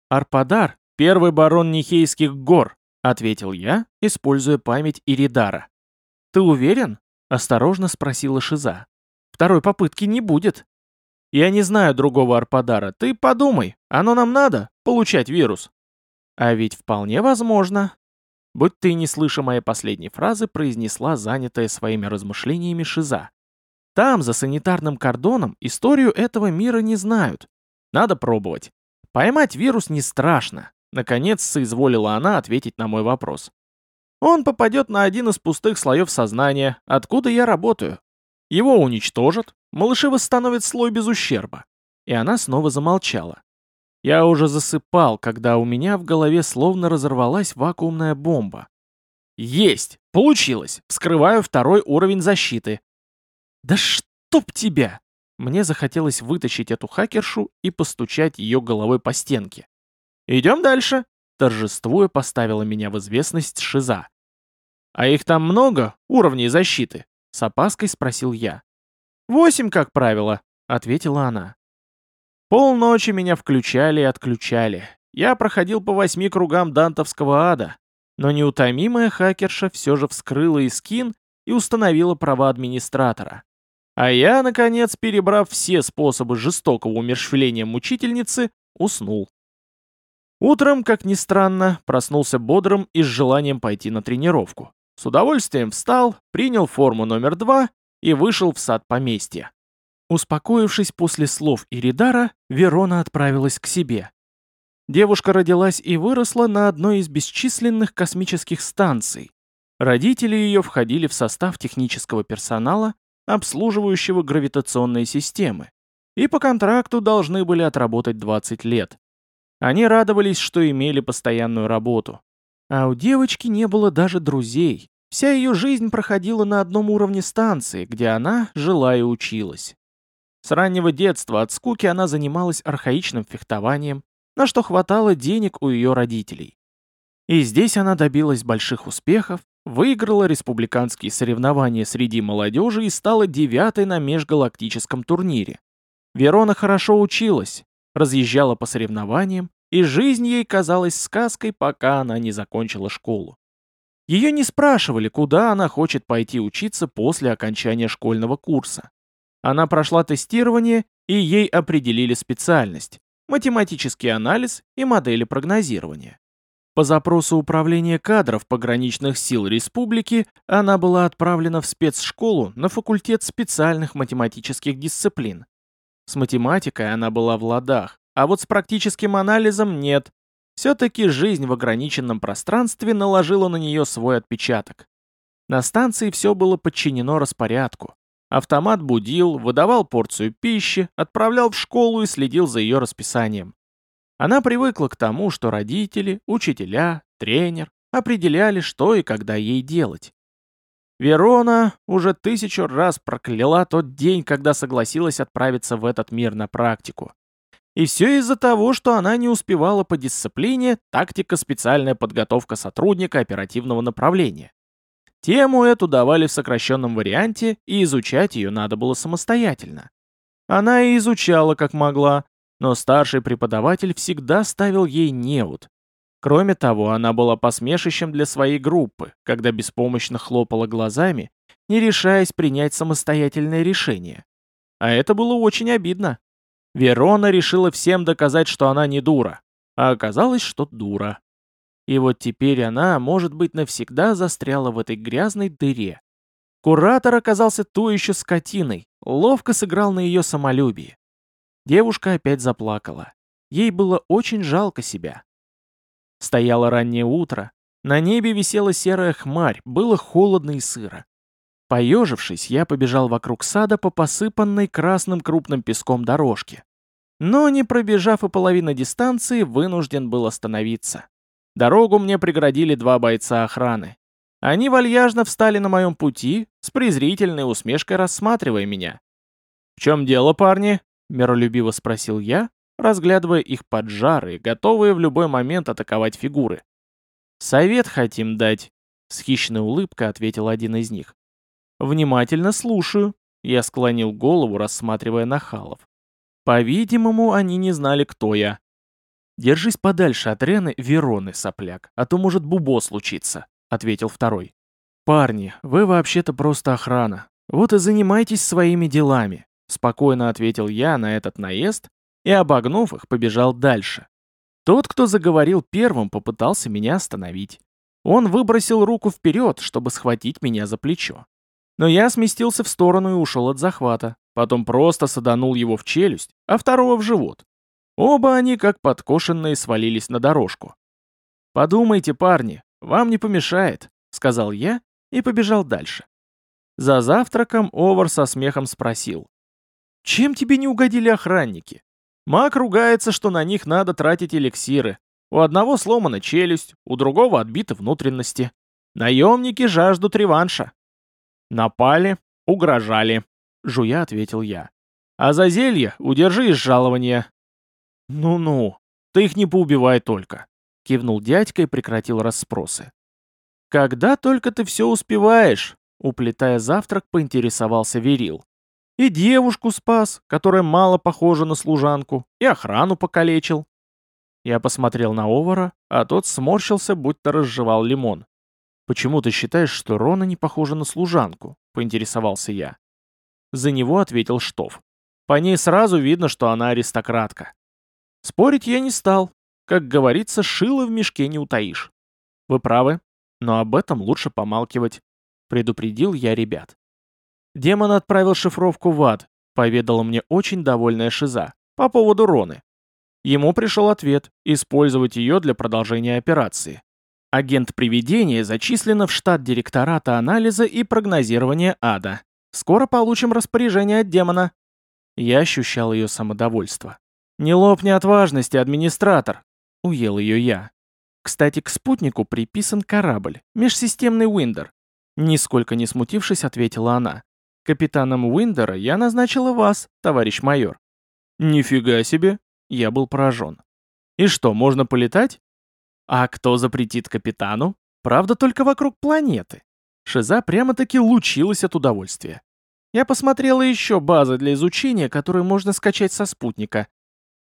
«Арпадар — первый барон Нихейских гор», — ответил я, используя память Иридара. «Ты уверен?» — осторожно спросила Шиза. «Второй попытки не будет». «Я не знаю другого Арпадара. Ты подумай, оно нам надо, получать вирус?» А ведь вполне возможно. Будь ты не слыша моей последней фразы, произнесла занятая своими размышлениями Шиза. Там, за санитарным кордоном, историю этого мира не знают. Надо пробовать. Поймать вирус не страшно. Наконец соизволила она ответить на мой вопрос. Он попадет на один из пустых слоев сознания, откуда я работаю. Его уничтожат, малыши восстановят слой без ущерба. И она снова замолчала. Я уже засыпал, когда у меня в голове словно разорвалась вакуумная бомба. Есть! Получилось! Вскрываю второй уровень защиты. Да чтоб тебя! Мне захотелось вытащить эту хакершу и постучать ее головой по стенке. Идем дальше. Торжествуя поставила меня в известность Шиза. «А их там много, уровней защиты?» С опаской спросил я. «Восемь, как правило», — ответила она. Полночи меня включали и отключали. Я проходил по восьми кругам дантовского ада, но неутомимая хакерша все же вскрыла искин и установила права администратора. А я, наконец, перебрав все способы жестокого умерщвления мучительницы, уснул. Утром, как ни странно, проснулся бодрым и с желанием пойти на тренировку. С удовольствием встал, принял форму номер два и вышел в сад поместья. Успокоившись после слов Иридара, Верона отправилась к себе. Девушка родилась и выросла на одной из бесчисленных космических станций. Родители ее входили в состав технического персонала, обслуживающего гравитационные системы, и по контракту должны были отработать 20 лет. Они радовались, что имели постоянную работу. А у девочки не было даже друзей. Вся ее жизнь проходила на одном уровне станции, где она жила и училась. С раннего детства от скуки она занималась архаичным фехтованием, на что хватало денег у ее родителей. И здесь она добилась больших успехов, выиграла республиканские соревнования среди молодежи и стала девятой на межгалактическом турнире. Верона хорошо училась, разъезжала по соревнованиям, и жизнь ей казалась сказкой, пока она не закончила школу. Ее не спрашивали, куда она хочет пойти учиться после окончания школьного курса. Она прошла тестирование, и ей определили специальность – математический анализ и модели прогнозирования. По запросу Управления кадров пограничных сил республики она была отправлена в спецшколу на факультет специальных математических дисциплин. С математикой она была в ладах, а вот с практическим анализом нет. Все-таки жизнь в ограниченном пространстве наложила на нее свой отпечаток. На станции все было подчинено распорядку. Автомат будил, выдавал порцию пищи, отправлял в школу и следил за ее расписанием. Она привыкла к тому, что родители, учителя, тренер определяли, что и когда ей делать. Верона уже тысячу раз прокляла тот день, когда согласилась отправиться в этот мир на практику. И все из-за того, что она не успевала по дисциплине тактика специальная подготовка сотрудника оперативного направления. Тему эту давали в сокращенном варианте, и изучать ее надо было самостоятельно. Она и изучала как могла, но старший преподаватель всегда ставил ей неуд. Кроме того, она была посмешищем для своей группы, когда беспомощно хлопала глазами, не решаясь принять самостоятельное решение. А это было очень обидно. Верона решила всем доказать, что она не дура, а оказалось, что дура. И вот теперь она, может быть, навсегда застряла в этой грязной дыре. Куратор оказался той еще скотиной, ловко сыграл на ее самолюбии. Девушка опять заплакала. Ей было очень жалко себя. Стояло раннее утро, на небе висела серая хмарь, было холодно и сыро. Поежившись, я побежал вокруг сада по посыпанной красным крупным песком дорожке. Но, не пробежав и половину дистанции, вынужден был остановиться. Дорогу мне преградили два бойца охраны. Они вальяжно встали на моем пути, с презрительной усмешкой рассматривая меня. «В чем дело, парни?» — миролюбиво спросил я, разглядывая их поджары, готовые в любой момент атаковать фигуры. «Совет хотим дать», — с хищной улыбкой ответил один из них. «Внимательно слушаю», — я склонил голову, рассматривая нахалов. По-видимому, они не знали, кто я. «Держись подальше от Рены Вероны, сопляк, а то может бубо случиться», — ответил второй. «Парни, вы вообще-то просто охрана. Вот и занимайтесь своими делами», — спокойно ответил я на этот наезд и, обогнув их, побежал дальше. Тот, кто заговорил первым, попытался меня остановить. Он выбросил руку вперед, чтобы схватить меня за плечо. Но я сместился в сторону и ушел от захвата. Потом просто саданул его в челюсть, а второго в живот. Оба они, как подкошенные, свалились на дорожку. «Подумайте, парни, вам не помешает», — сказал я и побежал дальше. За завтраком Овар со смехом спросил. «Чем тебе не угодили охранники? Маг ругается, что на них надо тратить эликсиры. У одного сломана челюсть, у другого отбиты внутренности. Наемники жаждут реванша». «Напали, угрожали», — жуя ответил я. «А за зелье удержи из жалования». «Ну-ну, ты их не поубивай только», — кивнул дядька и прекратил расспросы. «Когда только ты все успеваешь?» — уплетая завтрак, поинтересовался Верил. «И девушку спас, которая мало похожа на служанку, и охрану покалечил». Я посмотрел на Овара, а тот сморщился, будто разжевал лимон. «Почему ты считаешь, что Рона не похожа на служанку?» — поинтересовался я. За него ответил Штоф. «По ней сразу видно, что она аристократка». Спорить я не стал. Как говорится, шило в мешке не утаишь. Вы правы, но об этом лучше помалкивать. Предупредил я ребят. Демон отправил шифровку в ад, поведала мне очень довольная Шиза, по поводу Роны. Ему пришел ответ, использовать ее для продолжения операции. Агент привидения зачислена в штат директората анализа и прогнозирования ада. Скоро получим распоряжение от демона. Я ощущал ее самодовольство. Не лопни от важности, администратор. Уел ее я. Кстати, к спутнику приписан корабль, межсистемный Уиндер. Нисколько не смутившись, ответила она. Капитаном Уиндера я назначила вас, товарищ майор. Нифига себе, я был поражен. И что, можно полетать? А кто запретит капитану? Правда, только вокруг планеты. Шиза прямо-таки лучилась от удовольствия. Я посмотрела еще базы для изучения, которые можно скачать со спутника.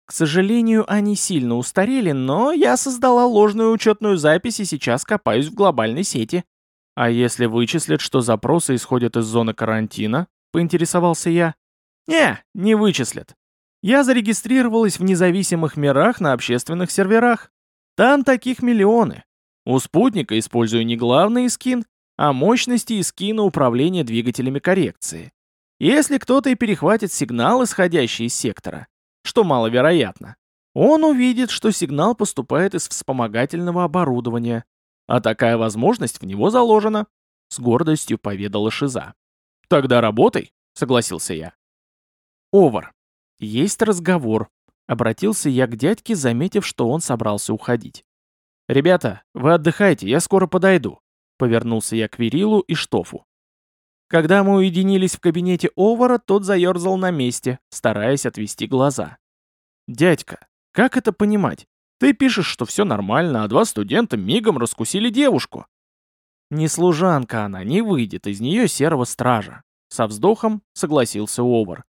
К сожалению, они сильно устарели, но я создала ложную учетную запись и сейчас копаюсь в глобальной сети. А если вычислят, что запросы исходят из зоны карантина? Поинтересовался я. Не, не вычислят. Я зарегистрировалась в независимых мирах на общественных серверах. Там таких миллионы. У спутника использую не главный скин, а мощности и скина управления двигателями коррекции. Если кто-то и перехватит сигнал, исходящий из сектора, что маловероятно, он увидит, что сигнал поступает из вспомогательного оборудования, а такая возможность в него заложена, с гордостью поведала Шиза. «Тогда работай», — согласился я. «Овар, есть разговор», Обратился я к дядьке, заметив, что он собрался уходить. «Ребята, вы отдыхайте, я скоро подойду», — повернулся я к Верилу и Штофу. Когда мы уединились в кабинете Овара, тот заерзал на месте, стараясь отвести глаза. «Дядька, как это понимать? Ты пишешь, что все нормально, а два студента мигом раскусили девушку». «Не служанка она, не выйдет из нее серого стража», — со вздохом согласился Овар.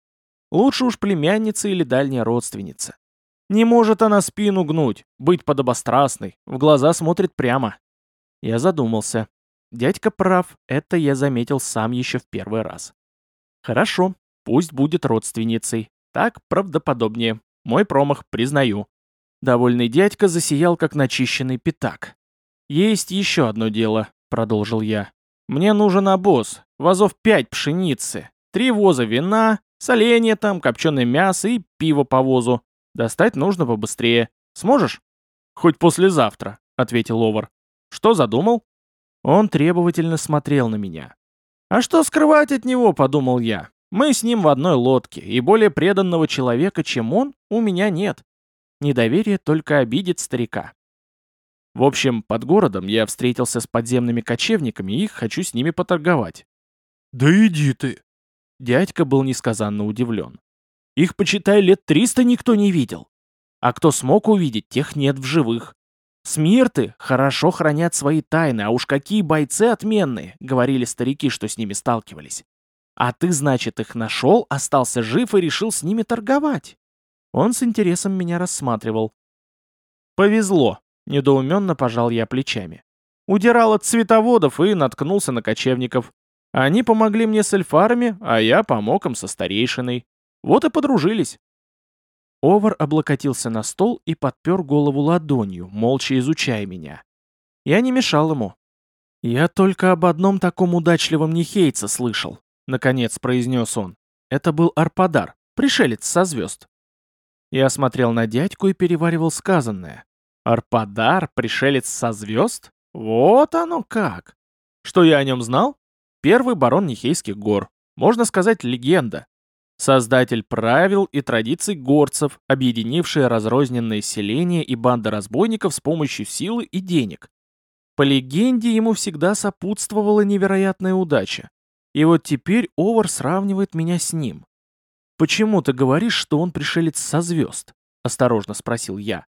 «Лучше уж племянница или дальняя родственница. Не может она спину гнуть, быть подобострастной, в глаза смотрит прямо». Я задумался. Дядька прав, это я заметил сам еще в первый раз. Хорошо, пусть будет родственницей. Так правдоподобнее. Мой промах, признаю. Довольный дядька засиял, как начищенный пятак. «Есть еще одно дело», — продолжил я. «Мне нужен обоз, вазов пять пшеницы, три воза вина, соленья там, копченое мясо и пиво по возу. Достать нужно побыстрее. Сможешь?» «Хоть послезавтра», — ответил Овар. «Что задумал?» Он требовательно смотрел на меня. «А что скрывать от него?» — подумал я. Мы с ним в одной лодке, и более преданного человека, чем он, у меня нет. Недоверие только обидит старика. В общем, под городом я встретился с подземными кочевниками и хочу с ними поторговать. «Да иди ты!» Дядька был несказанно удивлен. Их, почитай, лет триста никто не видел. А кто смог увидеть, тех нет в живых. Смирты хорошо хранят свои тайны, а уж какие бойцы отменные, говорили старики, что с ними сталкивались. А ты, значит, их нашел, остался жив и решил с ними торговать. Он с интересом меня рассматривал. Повезло, недоуменно пожал я плечами. Удирал от цветоводов и наткнулся на кочевников. Они помогли мне с эльфарами, а я помог им со старейшиной. Вот и подружились. Овар облокотился на стол и подпер голову ладонью, молча изучая меня. Я не мешал ему. Я только об одном таком удачливом нехейце слышал. — наконец произнес он. Это был Арпадар, пришелец со звезд. Я смотрел на дядьку и переваривал сказанное. Арпадар, пришелец со звезд? Вот оно как! Что я о нем знал? Первый барон Нихейских гор. Можно сказать, легенда. Создатель правил и традиций горцев, объединившие разрозненные селения и банды разбойников с помощью силы и денег. По легенде, ему всегда сопутствовала невероятная удача. И вот теперь Овар сравнивает меня с ним. «Почему ты говоришь, что он пришелец со звезд?» — осторожно спросил я.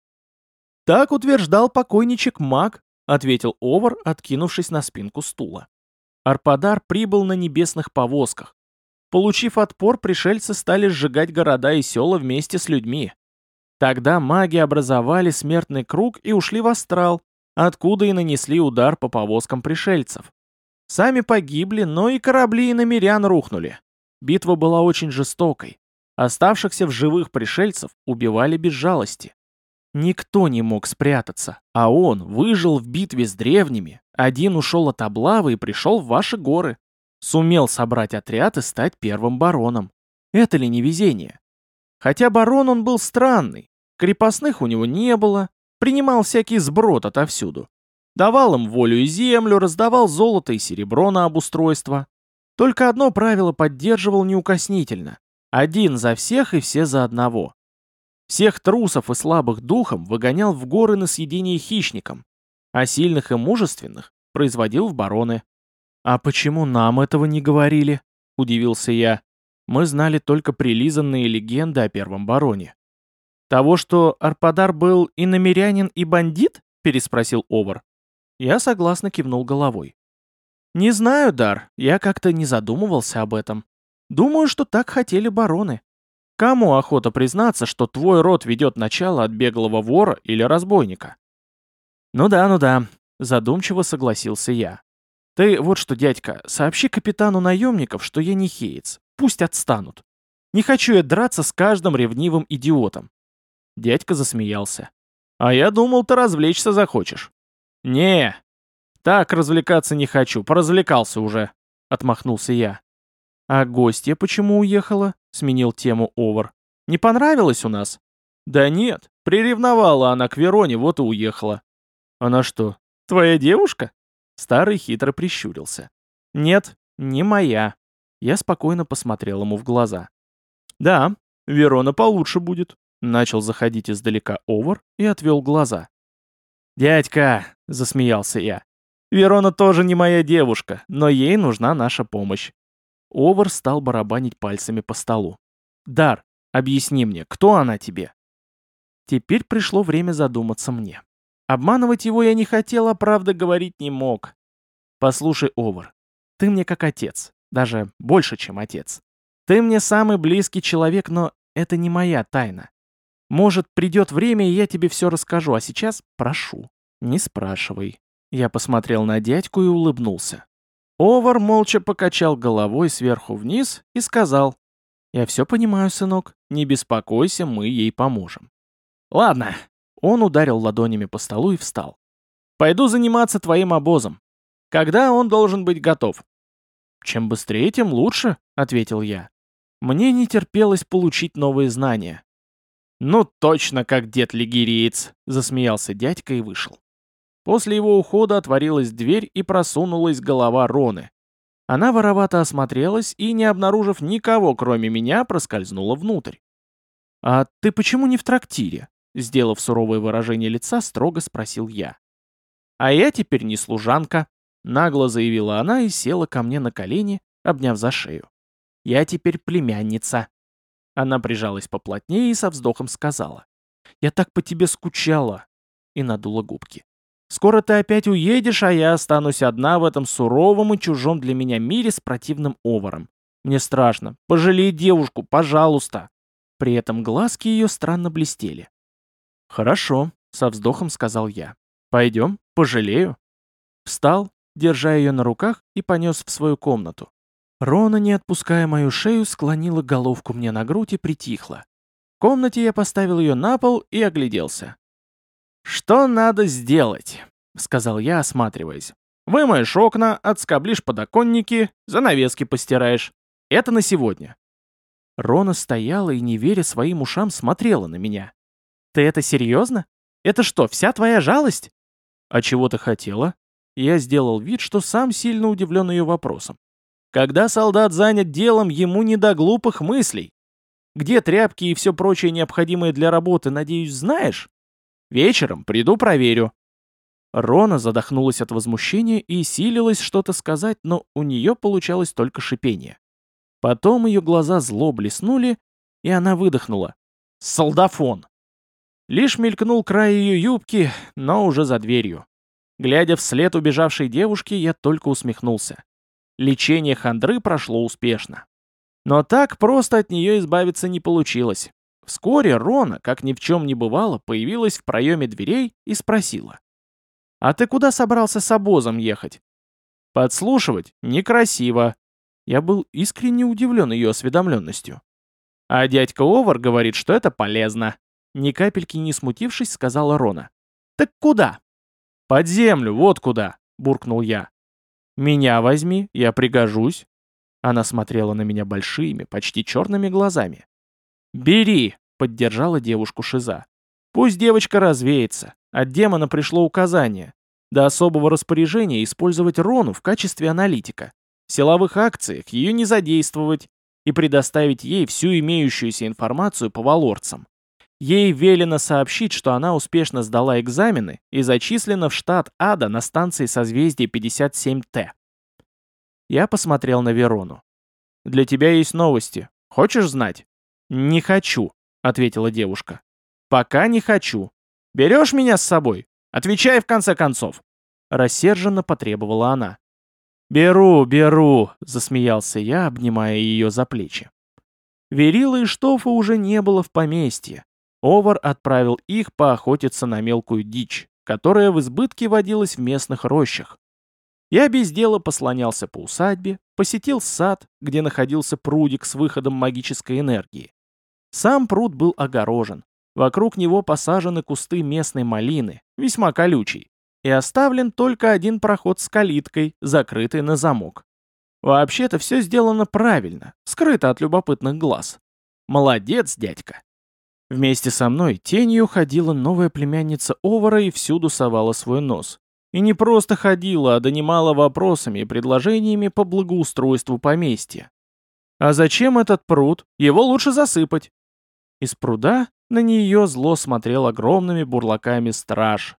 «Так утверждал покойничек маг», — ответил Овар, откинувшись на спинку стула. Арпадар прибыл на небесных повозках. Получив отпор, пришельцы стали сжигать города и села вместе с людьми. Тогда маги образовали смертный круг и ушли в астрал, откуда и нанесли удар по повозкам пришельцев. Сами погибли, но и корабли и намерян рухнули. Битва была очень жестокой. Оставшихся в живых пришельцев убивали без жалости. Никто не мог спрятаться, а он выжил в битве с древними, один ушел от облавы и пришел в ваши горы. Сумел собрать отряд и стать первым бароном. Это ли не везение? Хотя барон он был странный, крепостных у него не было, принимал всякий сброд отовсюду. Давал им волю и землю, раздавал золото и серебро на обустройство. Только одно правило поддерживал неукоснительно. Один за всех и все за одного. Всех трусов и слабых духом выгонял в горы на съедение хищникам, а сильных и мужественных производил в бароны. «А почему нам этого не говорили?» – удивился я. Мы знали только прилизанные легенды о первом бароне. «Того, что Арпадар был и намерянин, и бандит?» – переспросил Овар. Я согласно кивнул головой. «Не знаю, Дар, я как-то не задумывался об этом. Думаю, что так хотели бароны. Кому охота признаться, что твой род ведет начало от беглого вора или разбойника?» «Ну да, ну да», — задумчиво согласился я. «Ты вот что, дядька, сообщи капитану наемников, что я не хеец. Пусть отстанут. Не хочу я драться с каждым ревнивым идиотом». Дядька засмеялся. «А я думал, ты развлечься захочешь». «Не, так развлекаться не хочу, поразвлекался уже», — отмахнулся я. «А гостья почему уехала?» — сменил тему Овар. «Не понравилось у нас?» «Да нет, приревновала она к Вероне, вот и уехала». «Она что, твоя девушка?» Старый хитро прищурился. «Нет, не моя». Я спокойно посмотрел ему в глаза. «Да, Верона получше будет», — начал заходить издалека Овар и отвел глаза. «Дядька!» — засмеялся я. «Верона тоже не моя девушка, но ей нужна наша помощь». Овар стал барабанить пальцами по столу. «Дар, объясни мне, кто она тебе?» Теперь пришло время задуматься мне. Обманывать его я не хотел, а правда говорить не мог. Послушай, Овар, ты мне как отец, даже больше, чем отец. Ты мне самый близкий человек, но это не моя тайна. Может, придет время, и я тебе все расскажу, а сейчас прошу, не спрашивай. Я посмотрел на дядьку и улыбнулся. Овар молча покачал головой сверху вниз и сказал, «Я все понимаю, сынок, не беспокойся, мы ей поможем». «Ладно». Он ударил ладонями по столу и встал. «Пойду заниматься твоим обозом. Когда он должен быть готов?» «Чем быстрее, тем лучше», — ответил я. Мне не терпелось получить новые знания. «Ну точно как дед лигириец», — засмеялся дядька и вышел. После его ухода отворилась дверь и просунулась голова Роны. Она воровато осмотрелась и, не обнаружив никого, кроме меня, проскользнула внутрь. «А ты почему не в трактире?» Сделав суровое выражение лица, строго спросил я. «А я теперь не служанка», — нагло заявила она и села ко мне на колени, обняв за шею. Я теперь племянница». Она прижалась поплотнее и со вздохом сказала. «Я так по тебе скучала!» И надула губки. «Скоро ты опять уедешь, а я останусь одна в этом суровом и чужом для меня мире с противным оваром. Мне страшно. Пожалей девушку, пожалуйста!» При этом глазки ее странно блестели. «Хорошо», — со вздохом сказал я. «Пойдем, пожалею». Встал, держа ее на руках, и понес в свою комнату. Рона, не отпуская мою шею, склонила головку мне на грудь и притихла. В комнате я поставил ее на пол и огляделся. «Что надо сделать?» — сказал я, осматриваясь. «Вымоешь окна, отскоблишь подоконники, занавески постираешь. Это на сегодня». Рона стояла и, не веря своим ушам, смотрела на меня. «Ты это серьезно? Это что, вся твоя жалость?» «А чего ты хотела?» Я сделал вид, что сам сильно удивлен ее вопросом. Когда солдат занят делом, ему не до глупых мыслей. Где тряпки и все прочее необходимое для работы, надеюсь, знаешь? Вечером приду проверю». Рона задохнулась от возмущения и силилась что-то сказать, но у нее получалось только шипение. Потом ее глаза зло блеснули, и она выдохнула. «Солдафон!» Лишь мелькнул край ее юбки, но уже за дверью. Глядя вслед убежавшей девушки, я только усмехнулся. Лечение хандры прошло успешно. Но так просто от нее избавиться не получилось. Вскоре Рона, как ни в чем не бывало, появилась в проеме дверей и спросила. «А ты куда собрался с обозом ехать?» «Подслушивать? Некрасиво». Я был искренне удивлен ее осведомленностью. А дядька Овар говорит, что это полезно. Ни капельки не смутившись, сказала Рона. «Так куда?» «Под землю, вот куда», — буркнул я. «Меня возьми, я пригожусь». Она смотрела на меня большими, почти черными глазами. «Бери!» — поддержала девушку Шиза. «Пусть девочка развеется. От демона пришло указание. До особого распоряжения использовать Рону в качестве аналитика. В силовых акциях ее не задействовать и предоставить ей всю имеющуюся информацию по валорцам. Ей велено сообщить, что она успешно сдала экзамены и зачислена в штат ада на станции созвездия 57Т. Я посмотрел на Верону. «Для тебя есть новости. Хочешь знать?» «Не хочу», — ответила девушка. «Пока не хочу. Берешь меня с собой? Отвечай в конце концов!» Рассерженно потребовала она. «Беру, беру», — засмеялся я, обнимая ее за плечи. Верила и Штофа уже не было в поместье. Овар отправил их поохотиться на мелкую дичь, которая в избытке водилась в местных рощах. Я без дела послонялся по усадьбе, посетил сад, где находился прудик с выходом магической энергии. Сам пруд был огорожен. Вокруг него посажены кусты местной малины, весьма колючей, и оставлен только один проход с калиткой, закрытый на замок. Вообще-то все сделано правильно, скрыто от любопытных глаз. Молодец, дядька. Вместе со мной тенью ходила новая племянница Овара и всюду совала свой нос. И не просто ходила, а донимала вопросами и предложениями по благоустройству поместья. А зачем этот пруд? Его лучше засыпать. Из пруда на нее зло смотрел огромными бурлаками страж.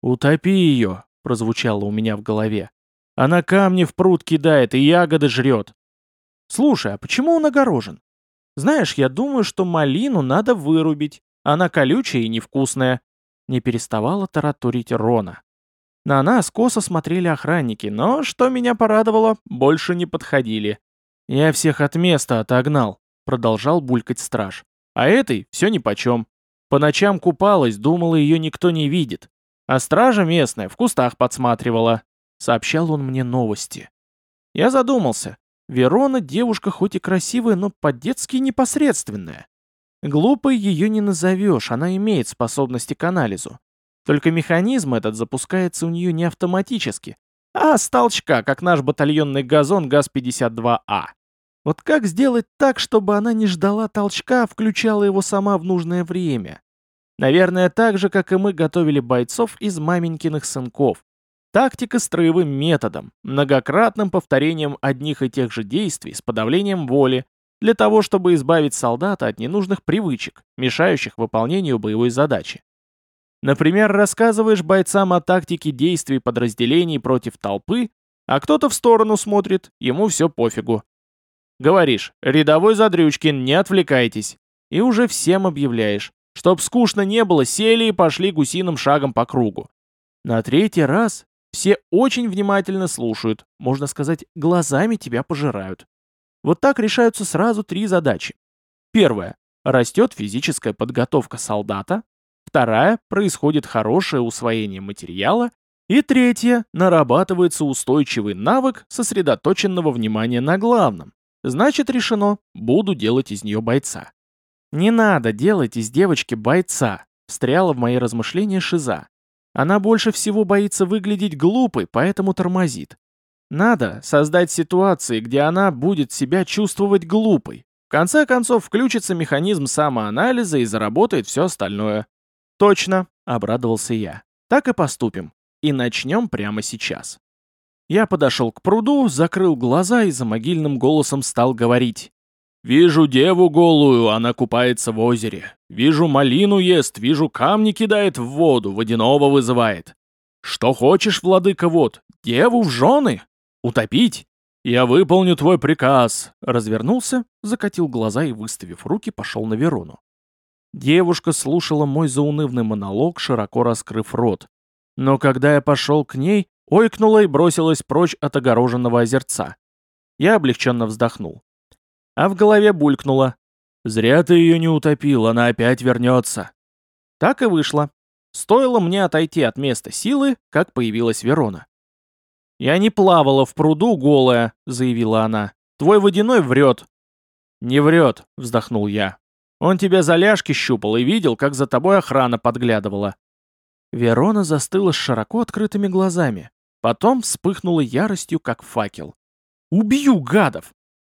«Утопи ее!» — прозвучало у меня в голове. «Она камни в пруд кидает и ягоды жрет!» «Слушай, а почему он огорожен? Знаешь, я думаю, что малину надо вырубить, Она колючая и невкусная. Не переставала тараторить Рона. На нас косо смотрели охранники, но, что меня порадовало, больше не подходили. «Я всех от места отогнал», — продолжал булькать страж. «А этой все нипочем. По ночам купалась, думала, ее никто не видит. А стража местная в кустах подсматривала». Сообщал он мне новости. Я задумался. Верона девушка хоть и красивая, но по-детски непосредственная. Глупой ее не назовешь, она имеет способности к анализу. Только механизм этот запускается у нее не автоматически, а с толчка, как наш батальонный газон ГАЗ-52А. Вот как сделать так, чтобы она не ждала толчка, а включала его сама в нужное время? Наверное, так же, как и мы готовили бойцов из маменькиных сынков. Тактика строевым методом, многократным повторением одних и тех же действий с подавлением воли, для того, чтобы избавить солдата от ненужных привычек, мешающих выполнению боевой задачи. Например, рассказываешь бойцам о тактике действий подразделений против толпы, а кто-то в сторону смотрит, ему все пофигу. Говоришь, рядовой Задрючкин, не отвлекайтесь. И уже всем объявляешь, чтоб скучно не было, сели и пошли гусиным шагом по кругу. На третий раз все очень внимательно слушают, можно сказать, глазами тебя пожирают. Вот так решаются сразу три задачи. Первая. Растет физическая подготовка солдата. Вторая. Происходит хорошее усвоение материала. И третья. Нарабатывается устойчивый навык сосредоточенного внимания на главном. Значит, решено, буду делать из нее бойца. Не надо делать из девочки бойца, встряла в мои размышления Шиза. Она больше всего боится выглядеть глупой, поэтому тормозит. Надо создать ситуации, где она будет себя чувствовать глупой. В конце концов, включится механизм самоанализа и заработает все остальное. Точно, обрадовался я. Так и поступим. И начнем прямо сейчас. Я подошел к пруду, закрыл глаза и за могильным голосом стал говорить. «Вижу деву голую, она купается в озере. Вижу малину ест, вижу камни кидает в воду, водяного вызывает. Что хочешь, владыка вод, деву в жены? Утопить? Я выполню твой приказ!» Развернулся, закатил глаза и, выставив руки, пошел на Верону. Девушка слушала мой заунывный монолог, широко раскрыв рот. Но когда я пошел к ней, ойкнула и бросилась прочь от огороженного озерца. Я облегченно вздохнул. А в голове булькнуло. «Зря ты ее не утопил, она опять вернется». Так и вышло. Стоило мне отойти от места силы, как появилась Верона. «Я не плавала в пруду голая», — заявила она. «Твой водяной врет». «Не врет», — вздохнул я. «Он тебя за ляжки щупал и видел, как за тобой охрана подглядывала». Верона застыла с широко открытыми глазами. Потом вспыхнула яростью, как факел. «Убью гадов!»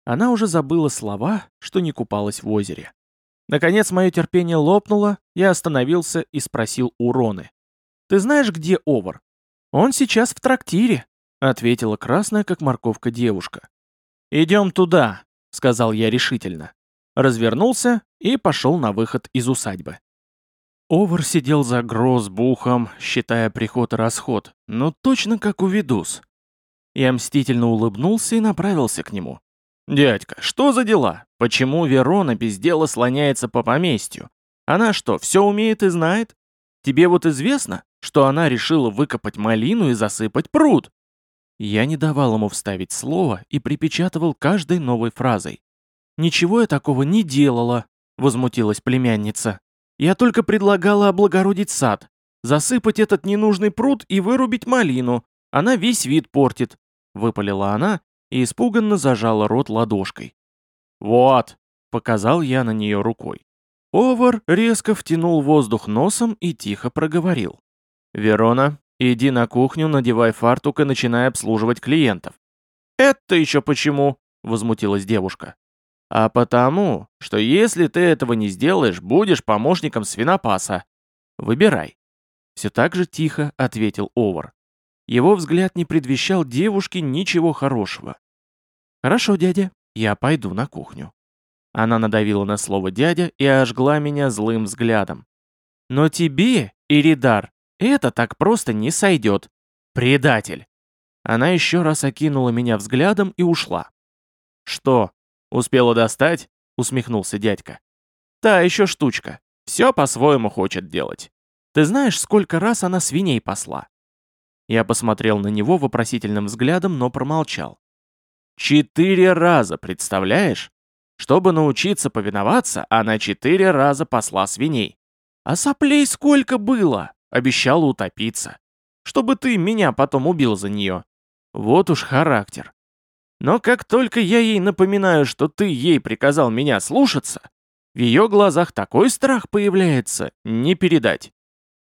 Она уже забыла слова, что не купалась в озере. Наконец мое терпение лопнуло, я остановился и спросил у Роны. «Ты знаешь, где Овар?» «Он сейчас в трактире», — ответила красная, как морковка девушка. «Идем туда», — сказал я решительно. Развернулся и пошел на выход из усадьбы. Овар сидел за грозбухом, считая приход и расход, но точно как у Видус. Я мстительно улыбнулся и направился к нему. «Дядька, что за дела? Почему Верона без дела слоняется по поместью? Она что, все умеет и знает? Тебе вот известно, что она решила выкопать малину и засыпать пруд?» Я не давал ему вставить слово и припечатывал каждой новой фразой. «Ничего я такого не делала», — возмутилась племянница. Я только предлагала облагородить сад, засыпать этот ненужный пруд и вырубить малину. Она весь вид портит», — выпалила она и испуганно зажала рот ладошкой. «Вот», — показал я на нее рукой. Овар резко втянул воздух носом и тихо проговорил. «Верона, иди на кухню, надевай фартук и начинай обслуживать клиентов». «Это еще почему?» — возмутилась девушка. А потому, что если ты этого не сделаешь, будешь помощником свинопаса. Выбирай. Все так же тихо ответил Овар. Его взгляд не предвещал девушке ничего хорошего. «Хорошо, дядя, я пойду на кухню». Она надавила на слово «дядя» и ожгла меня злым взглядом. «Но тебе, Иридар, это так просто не сойдет. Предатель!» Она еще раз окинула меня взглядом и ушла. «Что, «Успела достать?» — усмехнулся дядька. «Та еще штучка. Все по-своему хочет делать. Ты знаешь, сколько раз она свиней посла?» Я посмотрел на него вопросительным взглядом, но промолчал. «Четыре раза, представляешь? Чтобы научиться повиноваться, она четыре раза посла свиней. А соплей сколько было? Обещала утопиться. Чтобы ты меня потом убил за нее. Вот уж характер. Но как только я ей напоминаю, что ты ей приказал меня слушаться, в ее глазах такой страх появляется, не передать.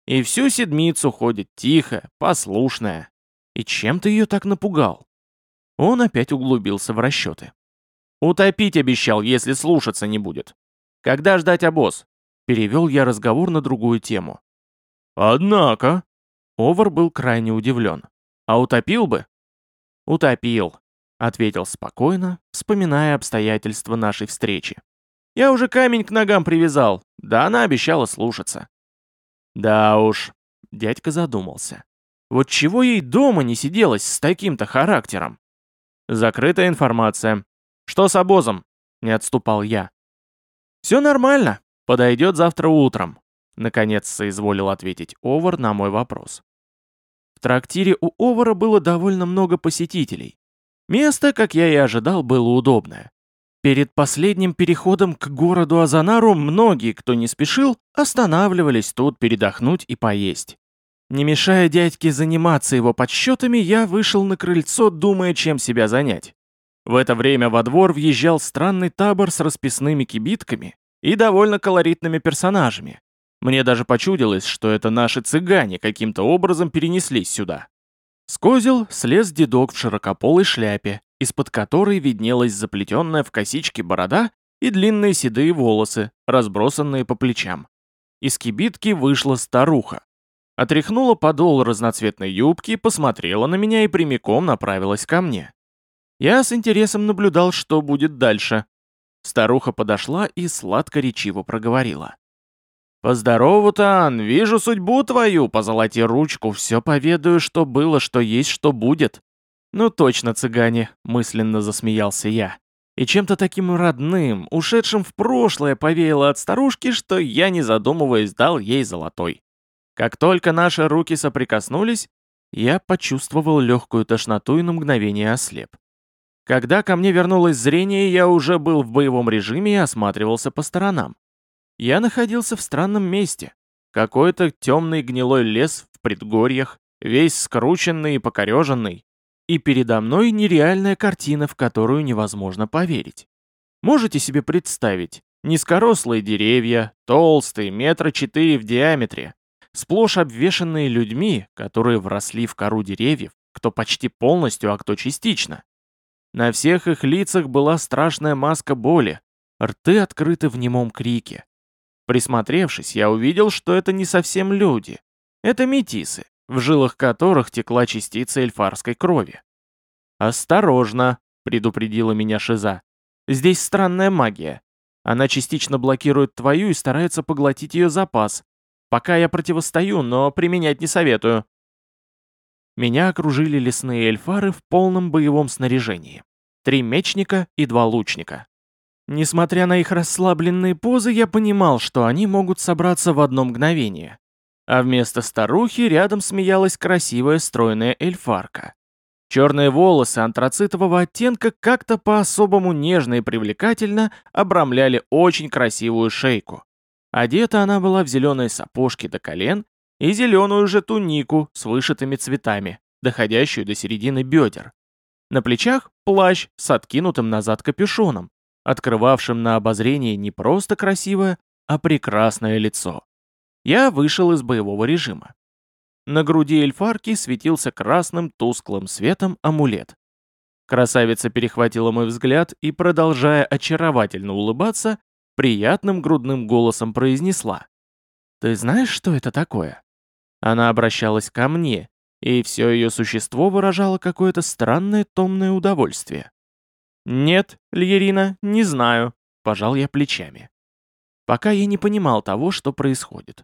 И всю седмицу ходит тихо, послушная. И чем ты ее так напугал? Он опять углубился в расчеты. Утопить обещал, если слушаться не будет. Когда ждать обоз? Перевел я разговор на другую тему. Однако... Овар был крайне удивлен. А утопил бы? Утопил, ответил спокойно, вспоминая обстоятельства нашей встречи. Я уже камень к ногам привязал, да она обещала слушаться. Да уж, дядька задумался. Вот чего ей дома не сиделось с таким-то характером? Закрытая информация. Что с обозом? Не отступал я. Все нормально, подойдет завтра утром. Наконец соизволил ответить Овар на мой вопрос. В трактире у Овара было довольно много посетителей. Место, как я и ожидал, было удобное. Перед последним переходом к городу Азанару многие, кто не спешил, останавливались тут передохнуть и поесть. Не мешая дядьке заниматься его подсчетами, я вышел на крыльцо, думая, чем себя занять. В это время во двор въезжал странный табор с расписными кибитками и довольно колоритными персонажами. Мне даже почудилось, что это наши цыгане каким-то образом перенеслись сюда. С козел слез дедок в широкополой шляпе, из-под которой виднелась заплетенная в косички борода и длинные седые волосы, разбросанные по плечам. Из кибитки вышла старуха. Отряхнула подол разноцветной юбки, посмотрела на меня и прямиком направилась ко мне. Я с интересом наблюдал, что будет дальше. Старуха подошла и сладко-речиво проговорила. «Поздорово, Тан, вижу судьбу твою, позолоти ручку, все поведаю, что было, что есть, что будет. «Ну точно, цыгане», — мысленно засмеялся я. И чем-то таким родным, ушедшим в прошлое, повеяло от старушки, что я, не задумываясь, дал ей золотой. Как только наши руки соприкоснулись, я почувствовал легкую тошноту и на мгновение ослеп. Когда ко мне вернулось зрение, я уже был в боевом режиме и осматривался по сторонам. Я находился в странном месте. Какой-то темный гнилой лес в предгорьях, весь скрученный и покореженный, и передо мной нереальная картина, в которую невозможно поверить. Можете себе представить, низкорослые деревья, толстые, метра четыре в диаметре, сплошь обвешанные людьми, которые вросли в кору деревьев, кто почти полностью, а кто частично. На всех их лицах была страшная маска боли, рты открыты в немом крике. Присмотревшись, я увидел, что это не совсем люди. Это метисы, в жилах которых текла частица эльфарской крови. «Осторожно!» — предупредила меня Шиза. «Здесь странная магия. Она частично блокирует твою и старается поглотить ее запас. Пока я противостою, но применять не советую». Меня окружили лесные эльфары в полном боевом снаряжении. Три мечника и два лучника. Несмотря на их расслабленные позы, я понимал, что они могут собраться в одно мгновение. А вместо старухи рядом смеялась красивая стройная эльфарка. Черные волосы антрацитового оттенка как-то по-особому нежно и привлекательно обрамляли очень красивую шейку. Одета она была в зеленые сапожки до колен и зеленую же тунику с вышитыми цветами, доходящую до середины бедер. На плечах плащ с откинутым назад капюшоном, открывавшим на обозрение не просто красивое, а прекрасное лицо я вышел из боевого режима. На груди эльфарки светился красным тусклым светом амулет. Красавица перехватила мой взгляд и, продолжая очаровательно улыбаться, приятным грудным голосом произнесла. «Ты знаешь, что это такое?» Она обращалась ко мне, и все ее существо выражало какое-то странное томное удовольствие. «Нет, Льерина, не знаю», — пожал я плечами. Пока я не понимал того, что происходит.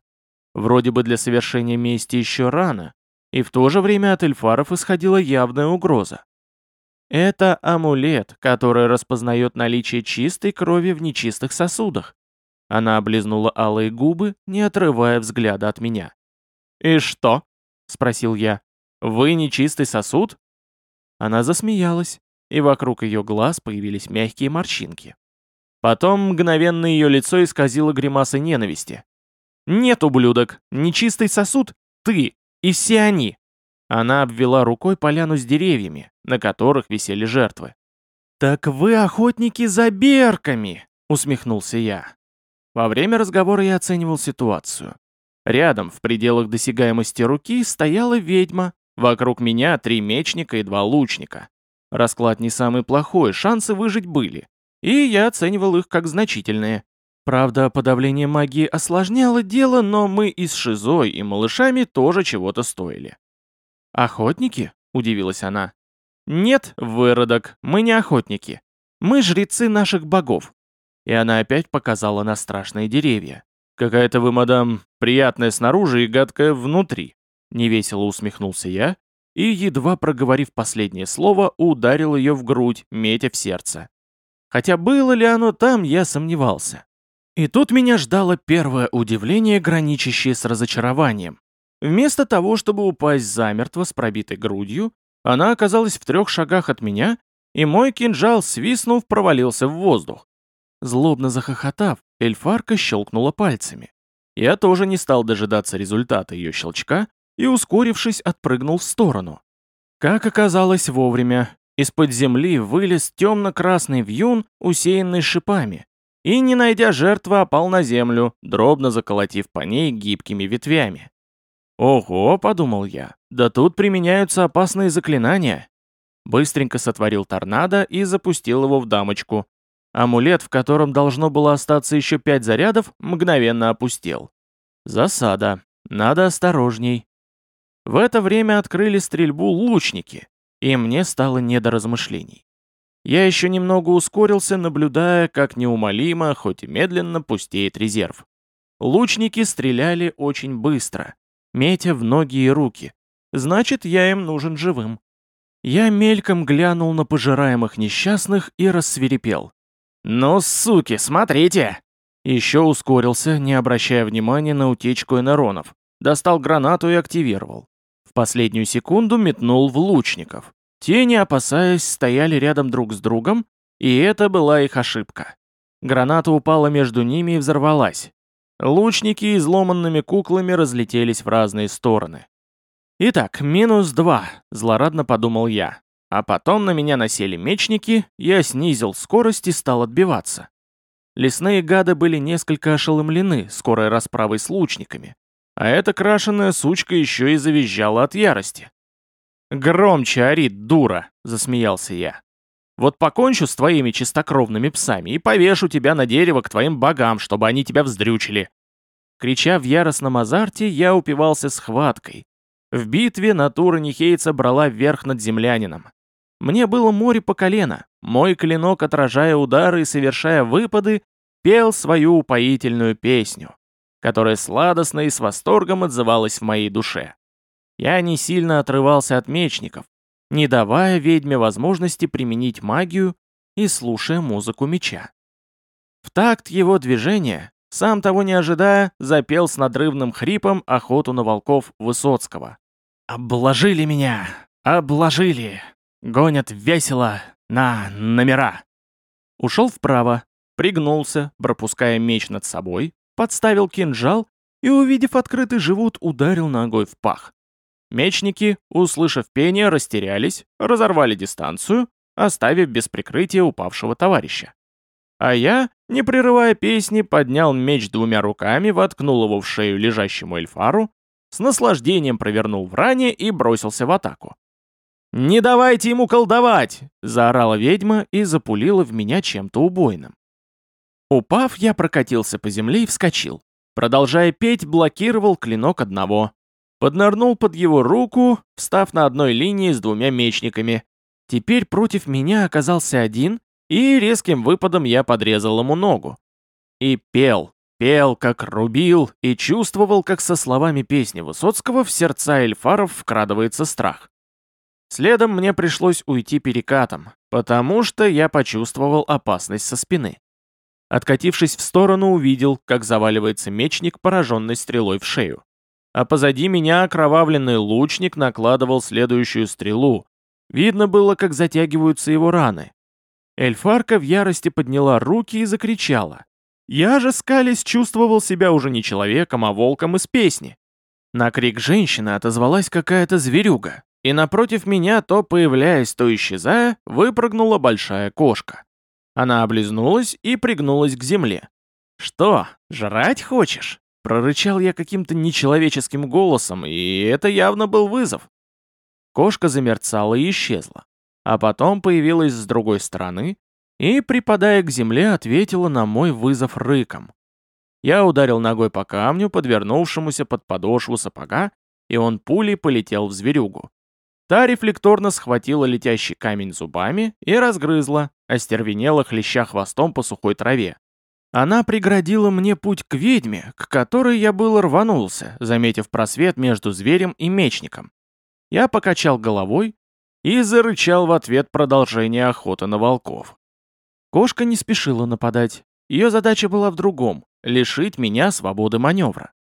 Вроде бы для совершения мести еще рано, и в то же время от эльфаров исходила явная угроза. Это амулет, который распознает наличие чистой крови в нечистых сосудах. Она облизнула алые губы, не отрывая взгляда от меня. «И что?» — спросил я. «Вы нечистый сосуд?» Она засмеялась, и вокруг ее глаз появились мягкие морщинки. Потом мгновенно ее лицо исказило гримасой ненависти. «Нет, ублюдок, нечистый сосуд — ты и все они!» Она обвела рукой поляну с деревьями, на которых висели жертвы. «Так вы охотники за берками!» — усмехнулся я. Во время разговора я оценивал ситуацию. Рядом, в пределах досягаемости руки, стояла ведьма, вокруг меня три мечника и два лучника. Расклад не самый плохой, шансы выжить были, и я оценивал их как значительные. Правда, подавление магии осложняло дело, но мы и с Шизой, и малышами тоже чего-то стоили. «Охотники?» — удивилась она. «Нет, выродок, мы не охотники. Мы жрецы наших богов. И она опять показала на страшные деревья. «Какая-то вы, мадам, приятная снаружи и гадкая внутри», — невесело усмехнулся я и, едва проговорив последнее слово, ударил ее в грудь, метя в сердце. Хотя было ли оно там, я сомневался. И тут меня ждало первое удивление, граничащее с разочарованием. Вместо того, чтобы упасть замертво с пробитой грудью, она оказалась в трех шагах от меня, и мой кинжал, свистнув, провалился в воздух. Злобно захохотав, эльфарка щелкнула пальцами. Я тоже не стал дожидаться результата ее щелчка и, ускорившись, отпрыгнул в сторону. Как оказалось вовремя, из-под земли вылез темно-красный вьюн, усеянный шипами, и, не найдя жертвы, опал на землю, дробно заколотив по ней гибкими ветвями. «Ого», — подумал я, — «да тут применяются опасные заклинания». Быстренько сотворил торнадо и запустил его в дамочку, Амулет, в котором должно было остаться еще пять зарядов, мгновенно опустел. Засада. Надо осторожней. В это время открыли стрельбу лучники, и мне стало не до размышлений. Я еще немного ускорился, наблюдая, как неумолимо, хоть и медленно, пустеет резерв. Лучники стреляли очень быстро, метя в ноги и руки. Значит, я им нужен живым. Я мельком глянул на пожираемых несчастных и рассверепел. «Ну, суки, смотрите!» Еще ускорился, не обращая внимания на утечку энеронов. Достал гранату и активировал. В последнюю секунду метнул в лучников. Те, не опасаясь, стояли рядом друг с другом, и это была их ошибка. Граната упала между ними и взорвалась. Лучники изломанными куклами разлетелись в разные стороны. «Итак, минус два», — злорадно подумал я. А потом на меня насели мечники, я снизил скорость и стал отбиваться. Лесные гады были несколько ошеломлены скорой расправой с лучниками, а эта крашеная сучка еще и завизжала от ярости. «Громче орит, дура!» — засмеялся я. «Вот покончу с твоими чистокровными псами и повешу тебя на дерево к твоим богам, чтобы они тебя вздрючили». Крича в яростном азарте, я упивался схваткой. В битве натура Нихейца брала верх над землянином. Мне было море по колено. Мой клинок, отражая удары и совершая выпады, пел свою упоительную песню, которая сладостно и с восторгом отзывалась в моей душе. Я не сильно отрывался от мечников, не давая ведьме возможности применить магию и слушая музыку меча. В такт его движения, сам того не ожидая, запел с надрывным хрипом охоту на волков Высоцкого. «Обложили меня! Обложили! Гонят весело на номера. Ушел вправо, пригнулся, пропуская меч над собой, подставил кинжал и, увидев открытый живот, ударил ногой в пах. Мечники, услышав пение, растерялись, разорвали дистанцию, оставив без прикрытия упавшего товарища. А я, не прерывая песни, поднял меч двумя руками, воткнул его в шею лежащему эльфару, с наслаждением провернул в ране и бросился в атаку. «Не давайте ему колдовать!» — заорала ведьма и запулила в меня чем-то убойным. Упав, я прокатился по земле и вскочил. Продолжая петь, блокировал клинок одного. Поднырнул под его руку, встав на одной линии с двумя мечниками. Теперь против меня оказался один, и резким выпадом я подрезал ему ногу. И пел, пел, как рубил, и чувствовал, как со словами песни Высоцкого в сердца эльфаров вкрадывается страх. Следом мне пришлось уйти перекатом, потому что я почувствовал опасность со спины. Откатившись в сторону, увидел, как заваливается мечник, пораженный стрелой в шею. А позади меня окровавленный лучник накладывал следующую стрелу. Видно было, как затягиваются его раны. Эльфарка в ярости подняла руки и закричала. Я же, скались, чувствовал себя уже не человеком, а волком из песни. На крик женщины отозвалась какая-то зверюга, и напротив меня, то появляясь, то исчезая, выпрыгнула большая кошка. Она облизнулась и пригнулась к земле. «Что, жрать хочешь?» Прорычал я каким-то нечеловеческим голосом, и это явно был вызов. Кошка замерцала и исчезла, а потом появилась с другой стороны и, припадая к земле, ответила на мой вызов рыком. Я ударил ногой по камню, подвернувшемуся под подошву сапога, и он пулей полетел в зверюгу. Та рефлекторно схватила летящий камень зубами и разгрызла, остервенела хлеща хвостом по сухой траве. Она преградила мне путь к ведьме, к которой я был рванулся, заметив просвет между зверем и мечником. Я покачал головой и зарычал в ответ продолжение охоты на волков. Кошка не спешила нападать. Ее задача была в другом — лишить меня свободы маневра.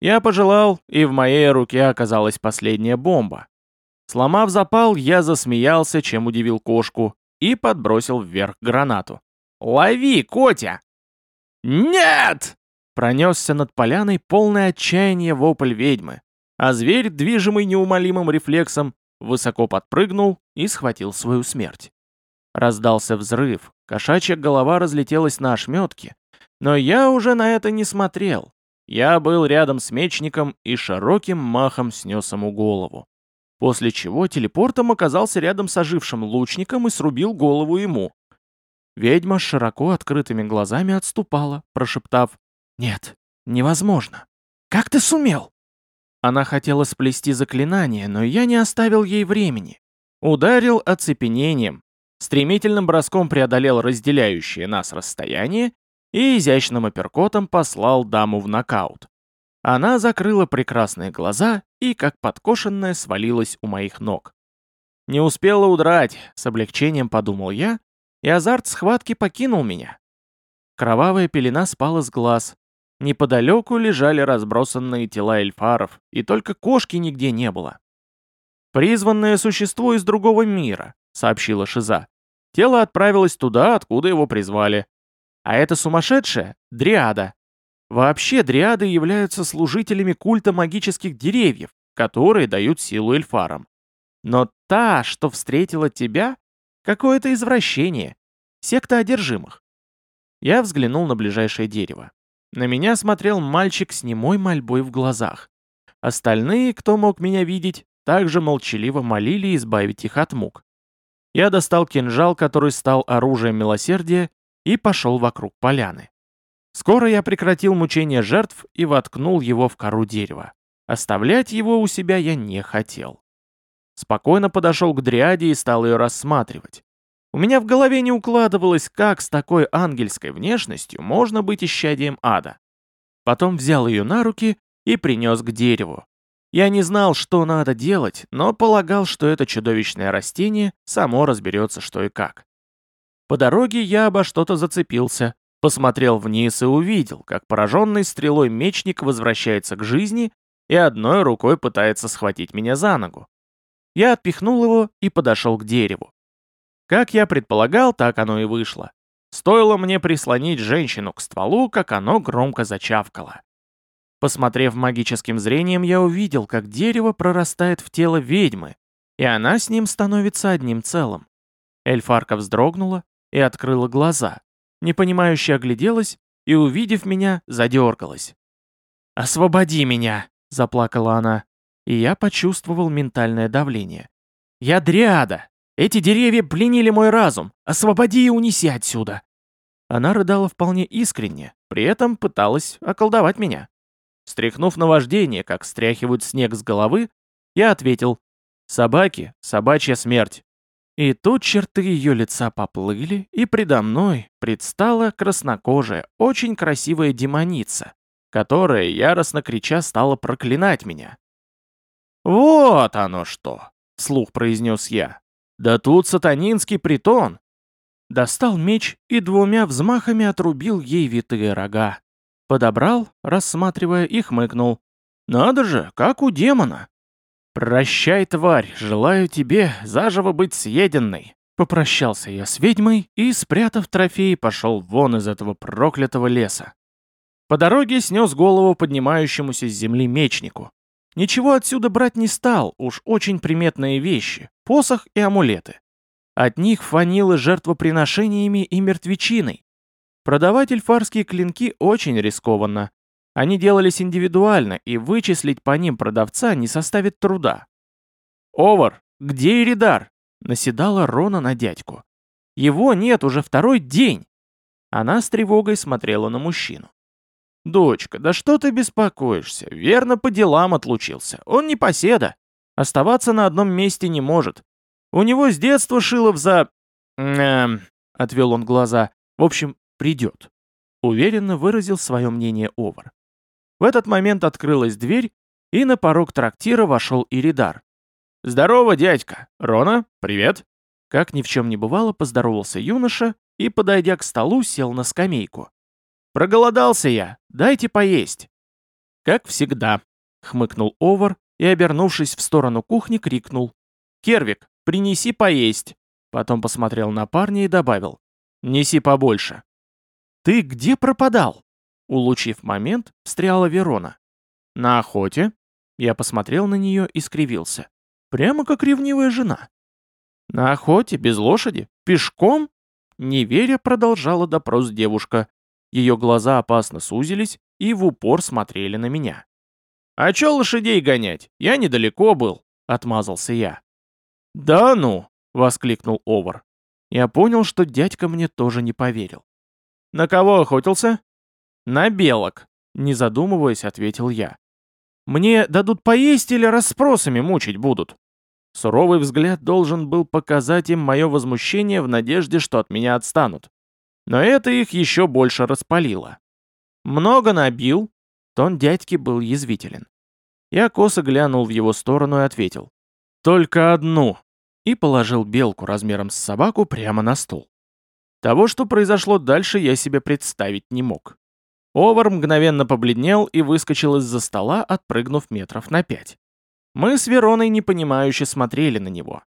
Я пожелал, и в моей руке оказалась последняя бомба, Сломав запал, я засмеялся, чем удивил кошку, и подбросил вверх гранату. «Лови, Котя!» «Нет!» Пронесся над поляной полное отчаяние вопль ведьмы, а зверь, движимый неумолимым рефлексом, высоко подпрыгнул и схватил свою смерть. Раздался взрыв, кошачья голова разлетелась на ошметки, но я уже на это не смотрел. Я был рядом с мечником и широким махом снес ему голову после чего телепортом оказался рядом с ожившим лучником и срубил голову ему. Ведьма с широко открытыми глазами отступала, прошептав «Нет, невозможно. Как ты сумел?» Она хотела сплести заклинание, но я не оставил ей времени. Ударил оцепенением, стремительным броском преодолел разделяющее нас расстояние и изящным апперкотом послал даму в нокаут. Она закрыла прекрасные глаза и, как подкошенная, свалилась у моих ног. Не успела удрать, с облегчением подумал я, и азарт схватки покинул меня. Кровавая пелена спала с глаз. Неподалеку лежали разбросанные тела эльфаров, и только кошки нигде не было. «Призванное существо из другого мира», — сообщила Шиза. Тело отправилось туда, откуда его призвали. А это сумасшедшая — дриада, Вообще дриады являются служителями культа магических деревьев, которые дают силу эльфарам. Но та, что встретила тебя, какое-то извращение, секта одержимых. Я взглянул на ближайшее дерево. На меня смотрел мальчик с немой мольбой в глазах. Остальные, кто мог меня видеть, также молчаливо молили избавить их от мук. Я достал кинжал, который стал оружием милосердия, и пошел вокруг поляны. Скоро я прекратил мучение жертв и воткнул его в кору дерева. Оставлять его у себя я не хотел. Спокойно подошел к дриаде и стал ее рассматривать. У меня в голове не укладывалось, как с такой ангельской внешностью можно быть исчадием ада. Потом взял ее на руки и принес к дереву. Я не знал, что надо делать, но полагал, что это чудовищное растение само разберется, что и как. По дороге я обо что-то зацепился, Посмотрел вниз и увидел, как пораженный стрелой мечник возвращается к жизни и одной рукой пытается схватить меня за ногу. Я отпихнул его и подошел к дереву. Как я предполагал, так оно и вышло. Стоило мне прислонить женщину к стволу, как оно громко зачавкало. Посмотрев магическим зрением, я увидел, как дерево прорастает в тело ведьмы, и она с ним становится одним целым. Эльфарка вздрогнула и открыла глаза, непонимающе огляделась и, увидев меня, задергалась. «Освободи меня!» — заплакала она, и я почувствовал ментальное давление. «Я дриада! Эти деревья пленили мой разум! Освободи и унеси отсюда!» Она рыдала вполне искренне, при этом пыталась околдовать меня. Стряхнув наваждение, как стряхивают снег с головы, я ответил «Собаки, собачья смерть. И тут черты ее лица поплыли, и предо мной предстала краснокожая, очень красивая демоница, которая, яростно крича, стала проклинать меня. «Вот оно что!» — вслух произнес я. «Да тут сатанинский притон!» Достал меч и двумя взмахами отрубил ей витые рога. Подобрал, рассматривая и хмыкнул. «Надо же, как у демона!» «Прощай, тварь, желаю тебе заживо быть съеденной!» Попрощался я с ведьмой и, спрятав трофей, пошел вон из этого проклятого леса. По дороге снес голову поднимающемуся с земли мечнику. Ничего отсюда брать не стал, уж очень приметные вещи, посох и амулеты. От них фанило жертвоприношениями и мертвечиной. Продавать эльфарские клинки очень рискованно. Они делались индивидуально, и вычислить по ним продавца не составит труда. «Овар, где Иридар?» — наседала Рона на дядьку. «Его нет уже второй день!» Она с тревогой смотрела на мужчину. «Дочка, да что ты беспокоишься? Верно, по делам отлучился. Он не поседа. Оставаться на одном месте не может. У него с детства Шилов за... Эм, отвел он глаза. В общем, придет. Уверенно выразил свое мнение Овар. В этот момент открылась дверь, и на порог трактира вошел Иридар. «Здорово, дядька! Рона, привет!» Как ни в чем не бывало, поздоровался юноша и, подойдя к столу, сел на скамейку. «Проголодался я! Дайте поесть!» «Как всегда», — хмыкнул Овар и, обернувшись в сторону кухни, крикнул. «Кервик, принеси поесть!» Потом посмотрел на парня и добавил. «Неси побольше». «Ты где пропадал?» Улучив момент, встряла Верона. «На охоте?» Я посмотрел на нее и скривился. Прямо как ревнивая жена. «На охоте, без лошади? Пешком?» Не веря, продолжала допрос девушка. Ее глаза опасно сузились и в упор смотрели на меня. «А чё лошадей гонять? Я недалеко был», — отмазался я. «Да ну!» — воскликнул Овар. Я понял, что дядька мне тоже не поверил. «На кого охотился?» «На белок», — не задумываясь, ответил я. «Мне дадут поесть или расспросами мучить будут?» Суровый взгляд должен был показать им мое возмущение в надежде, что от меня отстанут. Но это их еще больше распалило. «Много набил?» Тон дядьки был язвителен. Я косо глянул в его сторону и ответил. «Только одну!» И положил белку размером с собаку прямо на стол. Того, что произошло дальше, я себе представить не мог. Овар мгновенно побледнел и выскочил из-за стола, отпрыгнув метров на пять. Мы с Вероной непонимающе смотрели на него.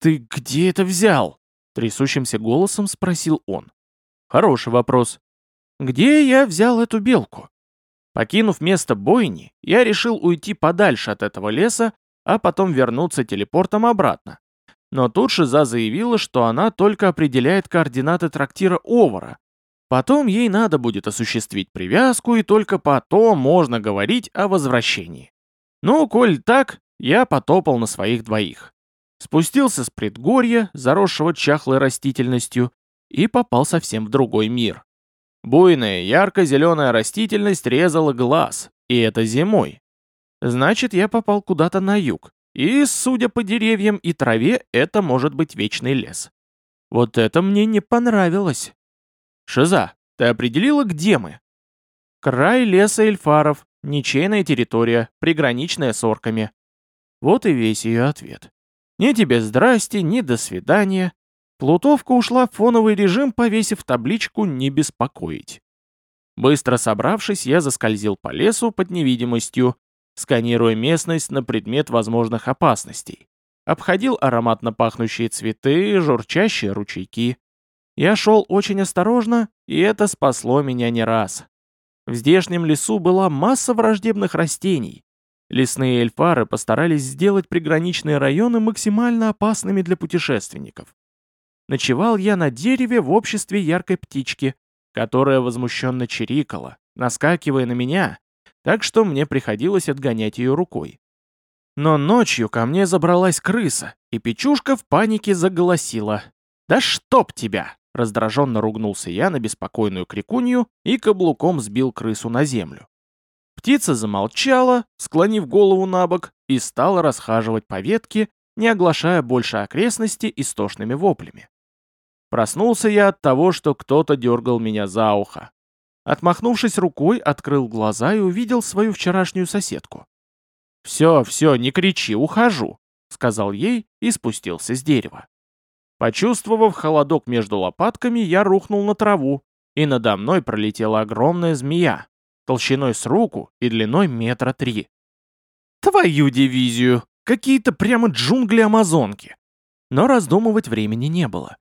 «Ты где это взял?» — трясущимся голосом спросил он. «Хороший вопрос. Где я взял эту белку?» Покинув место бойни, я решил уйти подальше от этого леса, а потом вернуться телепортом обратно. Но тут Шиза заявила, что она только определяет координаты трактира Овара. Потом ей надо будет осуществить привязку, и только потом можно говорить о возвращении. Ну, коль так, я потопал на своих двоих. Спустился с предгорья, заросшего чахлой растительностью, и попал совсем в другой мир. Буйная, ярко-зеленая растительность резала глаз, и это зимой. Значит, я попал куда-то на юг, и, судя по деревьям и траве, это может быть вечный лес. Вот это мне не понравилось. Шиза, ты определила, где мы? Край леса эльфаров, ничейная территория, приграничная с орками. Вот и весь ее ответ. Ни тебе здрасте, ни до свидания. Плутовка ушла в фоновый режим, повесив табличку «Не беспокоить». Быстро собравшись, я заскользил по лесу под невидимостью, сканируя местность на предмет возможных опасностей. Обходил ароматно пахнущие цветы, журчащие ручейки. Я шел очень осторожно, и это спасло меня не раз. В здешнем лесу была масса враждебных растений. Лесные эльфары постарались сделать приграничные районы максимально опасными для путешественников. Ночевал я на дереве в обществе яркой птички, которая возмущенно чирикала, наскакивая на меня, так что мне приходилось отгонять ее рукой. Но ночью ко мне забралась крыса, и Печушка в панике заголосила. «Да чтоб тебя!» Раздраженно ругнулся я на беспокойную крикунью и каблуком сбил крысу на землю. Птица замолчала, склонив голову на бок, и стала расхаживать по ветке, не оглашая больше окрестности истошными воплями. Проснулся я от того, что кто-то дергал меня за ухо. Отмахнувшись рукой, открыл глаза и увидел свою вчерашнюю соседку. «Все, все, не кричи, ухожу», — сказал ей и спустился с дерева. Почувствовав холодок между лопатками, я рухнул на траву, и надо мной пролетела огромная змея, толщиной с руку и длиной метра три. Твою дивизию! Какие-то прямо джунгли Амазонки! Но раздумывать времени не было.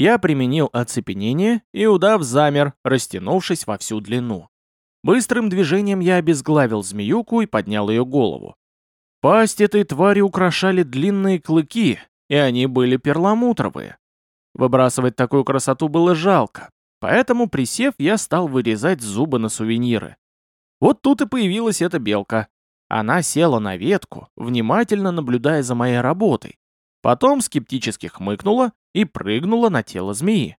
Я применил оцепенение, и удав замер, растянувшись во всю длину. Быстрым движением я обезглавил змеюку и поднял ее голову. Пасть этой твари украшали длинные клыки, и они были перламутровые. Выбрасывать такую красоту было жалко, поэтому, присев, я стал вырезать зубы на сувениры. Вот тут и появилась эта белка. Она села на ветку, внимательно наблюдая за моей работой. Потом скептически хмыкнула и прыгнула на тело змеи.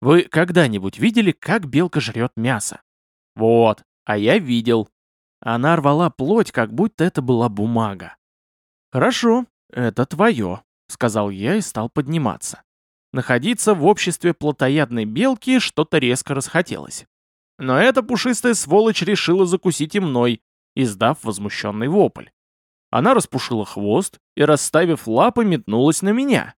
Вы когда-нибудь видели, как белка жрет мясо? Вот, а я видел. Она рвала плоть, как будто это была бумага. «Хорошо, это твое», — сказал я и стал подниматься. Находиться в обществе плотоядной белки что-то резко расхотелось. Но эта пушистая сволочь решила закусить и мной, издав возмущенный вопль. Она распушила хвост и, расставив лапы, метнулась на меня.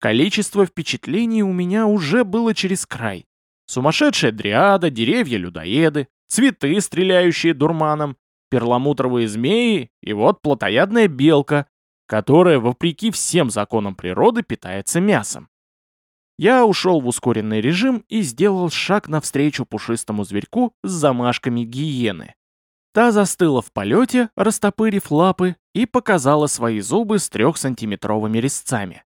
Количество впечатлений у меня уже было через край. Сумасшедшая дриада, деревья-людоеды, цветы, стреляющие дурманом, перламутровые змеи и вот плотоядная белка, которая, вопреки всем законам природы, питается мясом. Я ушел в ускоренный режим и сделал шаг навстречу пушистому зверьку с замашками гиены. Та застыла в полете, растопырив лапы, и показала свои зубы с трехсантиметровыми резцами.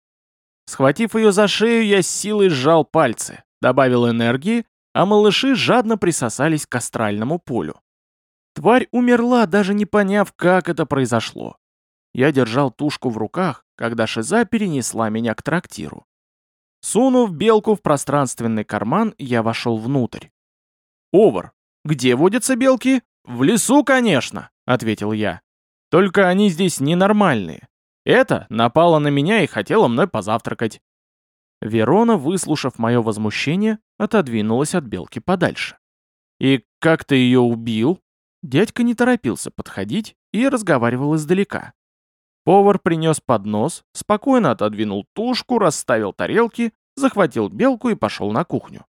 Схватив ее за шею, я с силой сжал пальцы, добавил энергии, а малыши жадно присосались к астральному полю. Тварь умерла, даже не поняв, как это произошло. Я держал тушку в руках, когда Шиза перенесла меня к трактиру. Сунув белку в пространственный карман, я вошел внутрь. «Овар, где водятся белки?» «В лесу, конечно», — ответил я. «Только они здесь ненормальные. Это напала на меня и хотела мной позавтракать». Верона, выслушав мое возмущение, отодвинулась от белки подальше. «И как ты ее убил?» Дядька не торопился подходить и разговаривал издалека. Повар принес поднос, спокойно отодвинул тушку, расставил тарелки, захватил белку и пошел на кухню.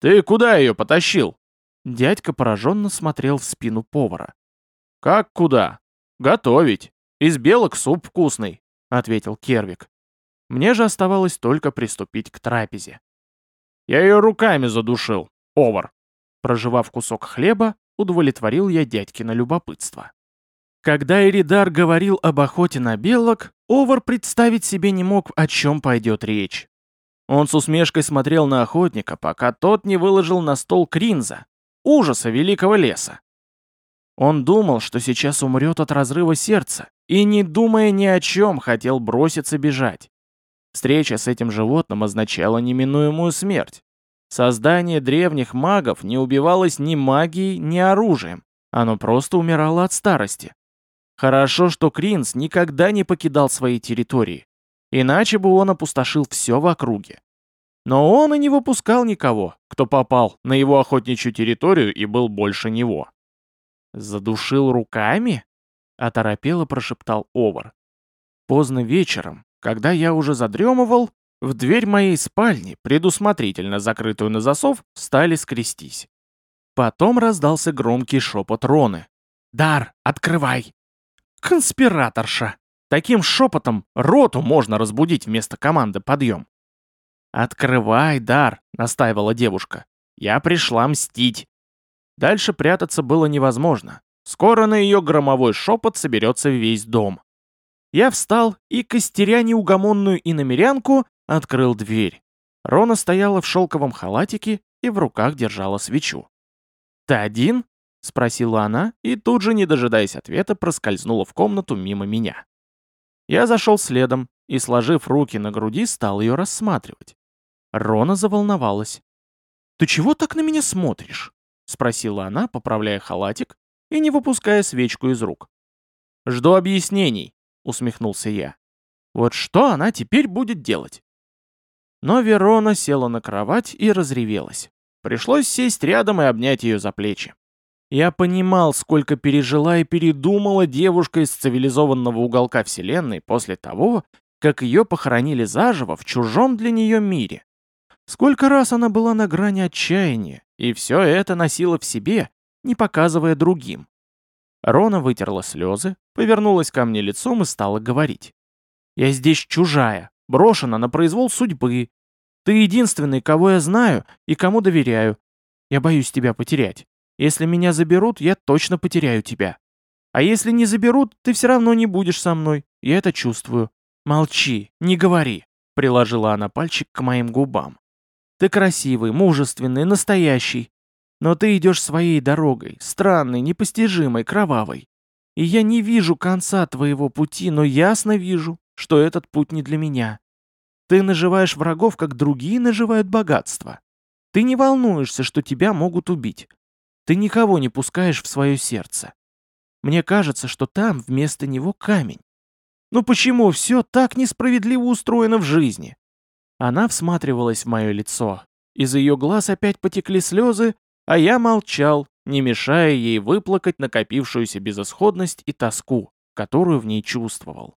«Ты куда ее потащил?» Дядька пораженно смотрел в спину повара. «Как куда? Готовить. Из белок суп вкусный», — ответил Кервик. Мне же оставалось только приступить к трапезе. «Я ее руками задушил, повар». Проживав кусок хлеба, удовлетворил я дядькино любопытство. Когда Эридар говорил об охоте на белок, Овар представить себе не мог, о чем пойдет речь. Он с усмешкой смотрел на охотника, пока тот не выложил на стол кринза, ужаса великого леса. Он думал, что сейчас умрет от разрыва сердца, и, не думая ни о чем, хотел броситься бежать. Встреча с этим животным означала неминуемую смерть. Создание древних магов не убивалось ни магией, ни оружием, оно просто умирало от старости. Хорошо, что Кринс никогда не покидал свои территории, иначе бы он опустошил все в округе. Но он и не выпускал никого, кто попал на его охотничью территорию и был больше него. «Задушил руками?» — оторопело прошептал Овар. Поздно вечером, когда я уже задремывал, в дверь моей спальни, предусмотрительно закрытую на засов, стали скрестись. Потом раздался громкий шепот Роны. «Дар, открывай!» «Конспираторша!» Таким шепотом роту можно разбудить вместо команды «Подъем». «Открывай, Дар», — настаивала девушка. «Я пришла мстить». Дальше прятаться было невозможно. Скоро на ее громовой шепот соберется весь дом. Я встал и, костеря неугомонную иномерянку, открыл дверь. Рона стояла в шелковом халатике и в руках держала свечу. «Ты один?» — спросила она, и тут же, не дожидаясь ответа, проскользнула в комнату мимо меня. Я зашел следом и, сложив руки на груди, стал ее рассматривать. Рона заволновалась. «Ты чего так на меня смотришь?» — спросила она, поправляя халатик и не выпуская свечку из рук. «Жду объяснений», — усмехнулся я. «Вот что она теперь будет делать?» Но Верона села на кровать и разревелась. Пришлось сесть рядом и обнять ее за плечи. Я понимал, сколько пережила и передумала девушка из цивилизованного уголка Вселенной после того, как ее похоронили заживо в чужом для нее мире. Сколько раз она была на грани отчаяния, и все это носила в себе, не показывая другим. Рона вытерла слезы, повернулась ко мне лицом и стала говорить. «Я здесь чужая, брошена на произвол судьбы. Ты единственный, кого я знаю и кому доверяю. Я боюсь тебя потерять. Если меня заберут, я точно потеряю тебя. А если не заберут, ты все равно не будешь со мной. Я это чувствую. Молчи, не говори», — приложила она пальчик к моим губам. «Ты красивый, мужественный, настоящий. Но ты идешь своей дорогой, странной, непостижимой, кровавой. И я не вижу конца твоего пути, но ясно вижу, что этот путь не для меня. Ты наживаешь врагов, как другие наживают богатство. Ты не волнуешься, что тебя могут убить. Ты никого не пускаешь в свое сердце. Мне кажется, что там вместо него камень. Ну почему все так несправедливо устроено в жизни? Она всматривалась в мое лицо. Из ее глаз опять потекли слезы, а я молчал, не мешая ей выплакать накопившуюся безысходность и тоску, которую в ней чувствовал.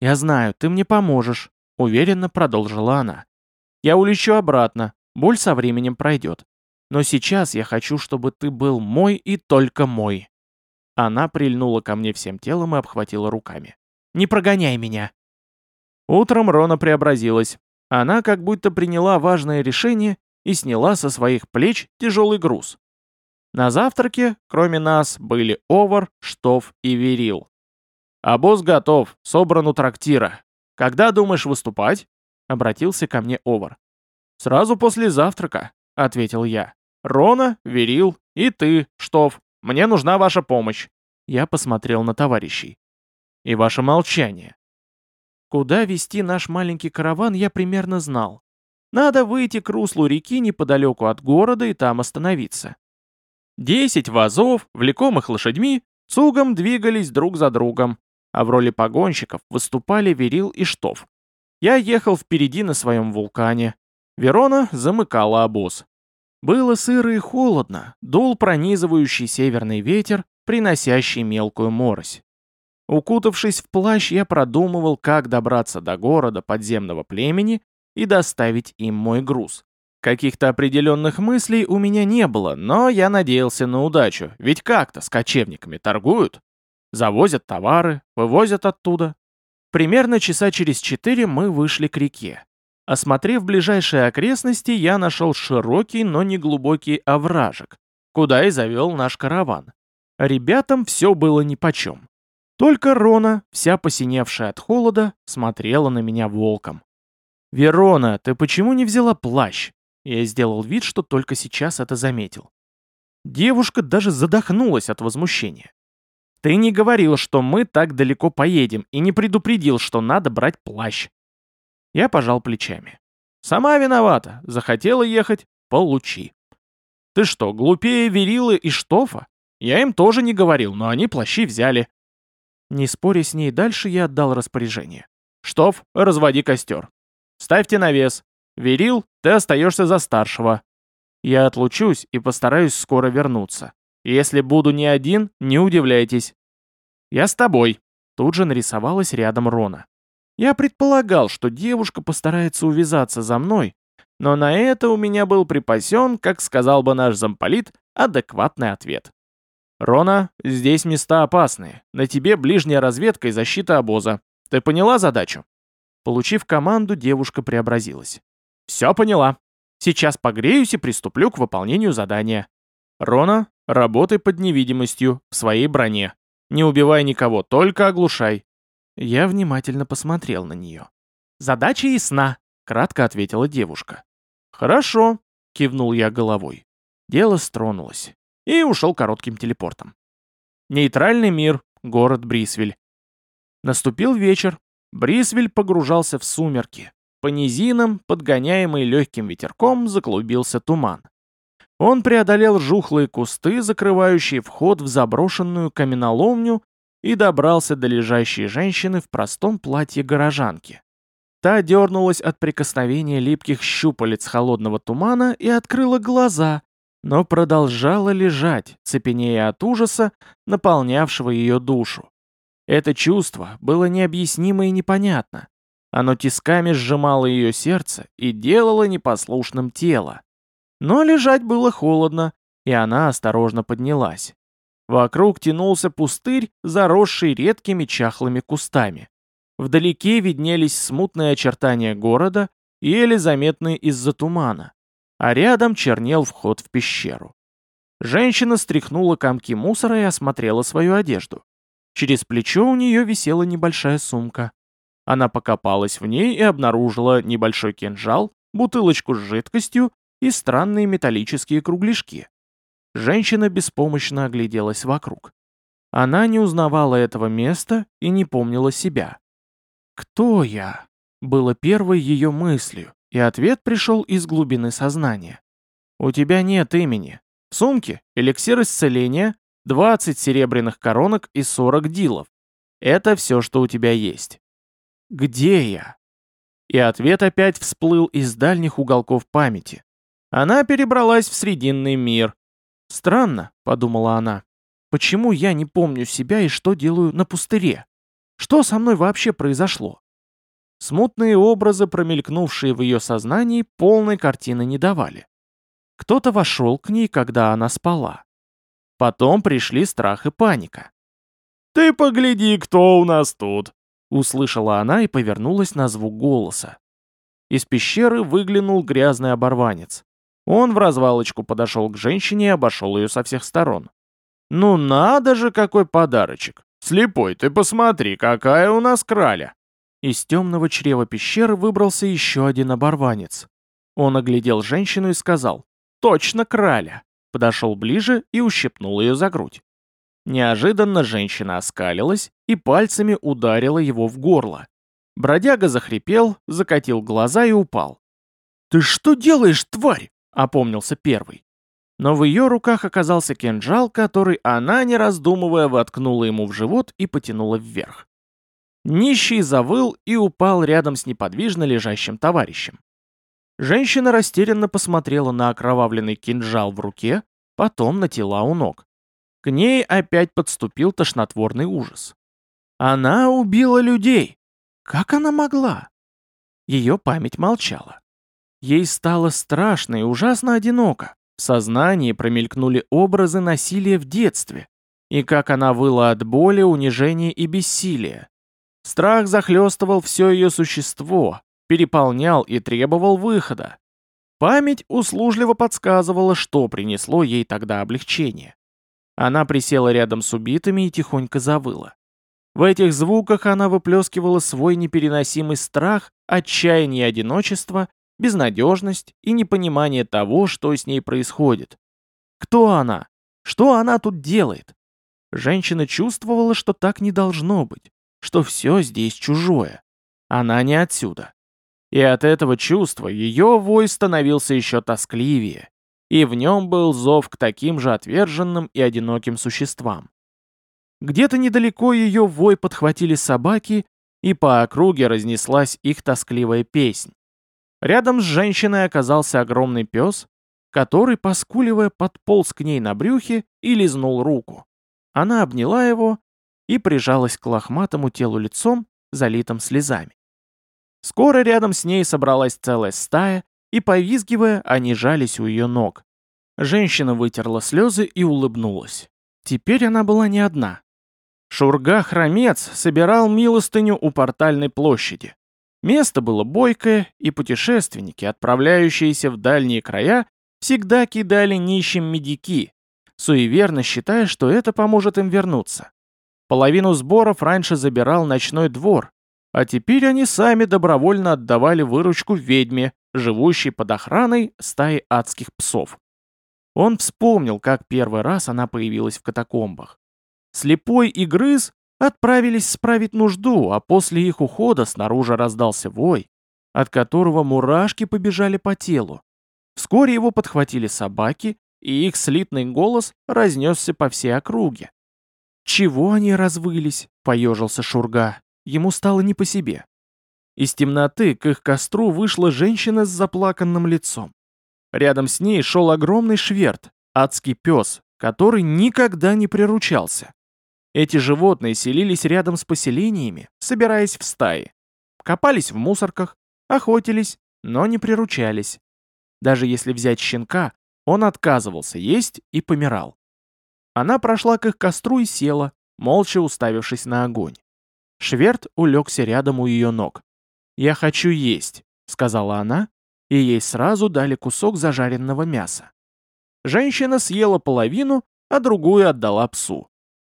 «Я знаю, ты мне поможешь», — уверенно продолжила она. «Я улечу обратно, боль со временем пройдет. Но сейчас я хочу, чтобы ты был мой и только мой». Она прильнула ко мне всем телом и обхватила руками. «Не прогоняй меня!» Утром Рона преобразилась. Она как будто приняла важное решение и сняла со своих плеч тяжелый груз. На завтраке, кроме нас, были Овар, Штоф и Верил. «А босс готов, собран у трактира. Когда думаешь выступать?» — обратился ко мне Овар. «Сразу после завтрака», — ответил я. «Рона, Верил и ты, Штоф. Мне нужна ваша помощь». Я посмотрел на товарищей. «И ваше молчание». Куда вести наш маленький караван, я примерно знал. Надо выйти к руслу реки неподалеку от города и там остановиться. Десять вазов, влекомых лошадьми, цугом двигались друг за другом, а в роли погонщиков выступали Верил и Штоф. Я ехал впереди на своем вулкане. Верона замыкала обоз. Было сыро и холодно, дул пронизывающий северный ветер, приносящий мелкую морось. Укутавшись в плащ, я продумывал, как добраться до города подземного племени и доставить им мой груз. Каких-то определенных мыслей у меня не было, но я надеялся на удачу, ведь как-то с кочевниками торгуют. Завозят товары, вывозят оттуда. Примерно часа через четыре мы вышли к реке. Осмотрев ближайшие окрестности, я нашел широкий, но не глубокий овражек, куда и завел наш караван. Ребятам все было нипочем. Только Рона, вся посиневшая от холода, смотрела на меня волком. «Верона, ты почему не взяла плащ?» Я сделал вид, что только сейчас это заметил. Девушка даже задохнулась от возмущения. «Ты не говорил, что мы так далеко поедем, и не предупредил, что надо брать плащ». Я пожал плечами. «Сама виновата. Захотела ехать — получи». «Ты что, глупее Верилы и Штофа? Я им тоже не говорил, но они плащи взяли». Не споря с ней дальше, я отдал распоряжение. «Штоф, разводи костер. Ставьте навес. Верил, ты остаешься за старшего. Я отлучусь и постараюсь скоро вернуться. Если буду не один, не удивляйтесь. Я с тобой. Тут же нарисовалась рядом Рона. Я предполагал, что девушка постарается увязаться за мной, но на это у меня был припасен, как сказал бы наш замполит, адекватный ответ. «Рона, здесь места опасные. На тебе ближняя разведка и защита обоза. Ты поняла задачу?» Получив команду, девушка преобразилась. «Все поняла. Сейчас погреюсь и приступлю к выполнению задания. Рона, работай под невидимостью, в своей броне. Не убивай никого, только оглушай». Я внимательно посмотрел на нее. «Задача ясна», — кратко ответила девушка. «Хорошо», — кивнул я головой. Дело стронулось. И ушел коротким телепортом. Нейтральный мир, город Брисвель. Наступил вечер, Брисвель погружался в сумерки. По низинам, подгоняемый легким ветерком, заклубился туман. Он преодолел жухлые кусты, закрывающие вход в заброшенную каменоломню, и добрался до лежащей женщины в простом платье горожанки. Та дернулась от прикосновения липких щупалец холодного тумана и открыла глаза, но продолжала лежать, цепенея от ужаса, наполнявшего ее душу. Это чувство было необъяснимо и непонятно. Оно тисками сжимало ее сердце и делало непослушным тело. Но лежать было холодно, и она осторожно поднялась. Вокруг тянулся пустырь, заросший редкими чахлыми кустами. Вдалеке виднелись смутные очертания города, еле заметные из-за тумана, а рядом чернел вход в пещеру. Женщина стряхнула комки мусора и осмотрела свою одежду. Через плечо у нее висела небольшая сумка. Она покопалась в ней и обнаружила небольшой кинжал, бутылочку с жидкостью и странные металлические кругляшки. Женщина беспомощно огляделась вокруг. Она не узнавала этого места и не помнила себя. «Кто я?» было первой ее мыслью, и ответ пришел из глубины сознания. «У тебя нет имени. В сумке эликсир исцеления, 20 серебряных коронок и 40 дилов. Это все, что у тебя есть. Где я?» И ответ опять всплыл из дальних уголков памяти. Она перебралась в Срединный мир. «Странно», — подумала она, — «почему я не помню себя и что делаю на пустыре? Что со мной вообще произошло?» Смутные образы, промелькнувшие в ее сознании, полной картины не давали. Кто-то вошел к ней, когда она спала. Потом пришли страх и паника. «Ты погляди, кто у нас тут!» Услышала она и повернулась на звук голоса. Из пещеры выглянул грязный оборванец. Он в развалочку подошел к женщине и обошел ее со всех сторон. «Ну надо же, какой подарочек! Слепой, ты посмотри, какая у нас краля!» Из темного чрева пещеры выбрался еще один оборванец. Он оглядел женщину и сказал «Точно краля!» Подошел ближе и ущипнул ее за грудь. Неожиданно женщина оскалилась и пальцами ударила его в горло. Бродяга захрипел, закатил глаза и упал. «Ты что делаешь, тварь?» — опомнился первый. Но в ее руках оказался кинжал, который она, не раздумывая, воткнула ему в живот и потянула вверх. Нищий завыл и упал рядом с неподвижно лежащим товарищем. Женщина растерянно посмотрела на окровавленный кинжал в руке, потом на тела у ног. К ней опять подступил тошнотворный ужас. Она убила людей. Как она могла? Ее память молчала. Ей стало страшно и ужасно одиноко. В сознании промелькнули образы насилия в детстве, и как она выла от боли, унижения и бессилия. Страх захлестывал все ее существо, переполнял и требовал выхода. Память услужливо подсказывала, что принесло ей тогда облегчение. Она присела рядом с убитыми и тихонько завыла. В этих звуках она выплескивала свой непереносимый страх, отчаяние одиночества, безнадежность и непонимание того, что с ней происходит. Кто она? Что она тут делает? Женщина чувствовала, что так не должно быть что все здесь чужое. Она не отсюда. И от этого чувства ее вой становился еще тоскливее, и в нем был зов к таким же отверженным и одиноким существам. Где-то недалеко ее вой подхватили собаки, и по округе разнеслась их тоскливая песнь. Рядом с женщиной оказался огромный пес, который, поскуливая, подполз к ней на брюхе и лизнул руку. Она обняла его и прижалась к лохматому телу лицом, залитым слезами. Скоро рядом с ней собралась целая стая, и, повизгивая, они жались у ее ног. Женщина вытерла слезы и улыбнулась. Теперь она была не одна. Шурга-хромец собирал милостыню у портальной площади. Место было бойкое, и путешественники, отправляющиеся в дальние края, всегда кидали нищим медики, суеверно считая, что это поможет им вернуться. Половину сборов раньше забирал ночной двор, а теперь они сами добровольно отдавали выручку ведьме, живущей под охраной стаи адских псов. Он вспомнил, как первый раз она появилась в катакомбах. Слепой и грыз отправились справить нужду, а после их ухода снаружи раздался вой, от которого мурашки побежали по телу. Вскоре его подхватили собаки, и их слитный голос разнесся по всей округе. «Чего они развылись?» — поежился Шурга. Ему стало не по себе. Из темноты к их костру вышла женщина с заплаканным лицом. Рядом с ней шел огромный шверт, адский пес, который никогда не приручался. Эти животные селились рядом с поселениями, собираясь в стаи. копались в мусорках, охотились, но не приручались. Даже если взять щенка, он отказывался есть и помирал. Она прошла к их костру и села, молча уставившись на огонь. Шверт улегся рядом у ее ног. «Я хочу есть», — сказала она, и ей сразу дали кусок зажаренного мяса. Женщина съела половину, а другую отдала псу.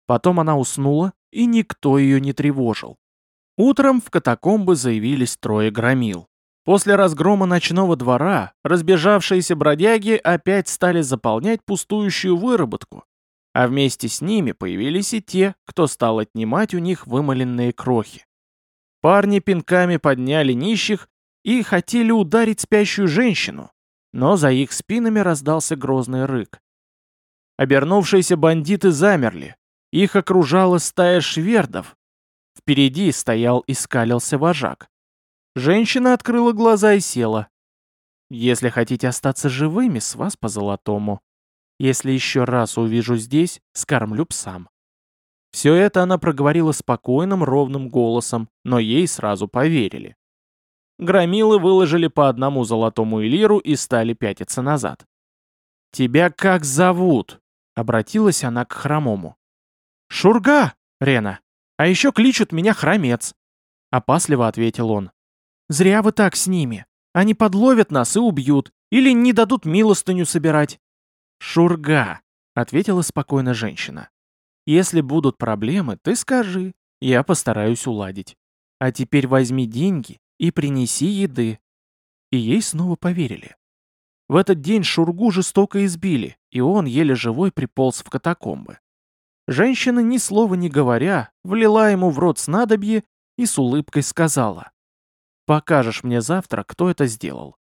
Потом она уснула, и никто ее не тревожил. Утром в катакомбы заявились трое громил. После разгрома ночного двора разбежавшиеся бродяги опять стали заполнять пустующую выработку, а вместе с ними появились и те, кто стал отнимать у них вымоленные крохи. Парни пинками подняли нищих и хотели ударить спящую женщину, но за их спинами раздался грозный рык. Обернувшиеся бандиты замерли, их окружала стая швердов. Впереди стоял и скалился вожак. Женщина открыла глаза и села. «Если хотите остаться живыми, с вас по золотому. Если еще раз увижу здесь, скормлю псам». Все это она проговорила спокойным, ровным голосом, но ей сразу поверили. Громилы выложили по одному золотому элиру и стали пятиться назад. «Тебя как зовут?» — обратилась она к хромому. «Шурга, Рена, а еще кличут меня хромец», — опасливо ответил он. «Зря вы так с ними. Они подловят нас и убьют, или не дадут милостыню собирать». «Шурга», — ответила спокойно женщина. «Если будут проблемы, ты скажи, я постараюсь уладить. А теперь возьми деньги и принеси еды». И ей снова поверили. В этот день Шургу жестоко избили, и он еле живой приполз в катакомбы. Женщина, ни слова не говоря, влила ему в рот снадобье и с улыбкой сказала. «Покажешь мне завтра, кто это сделал».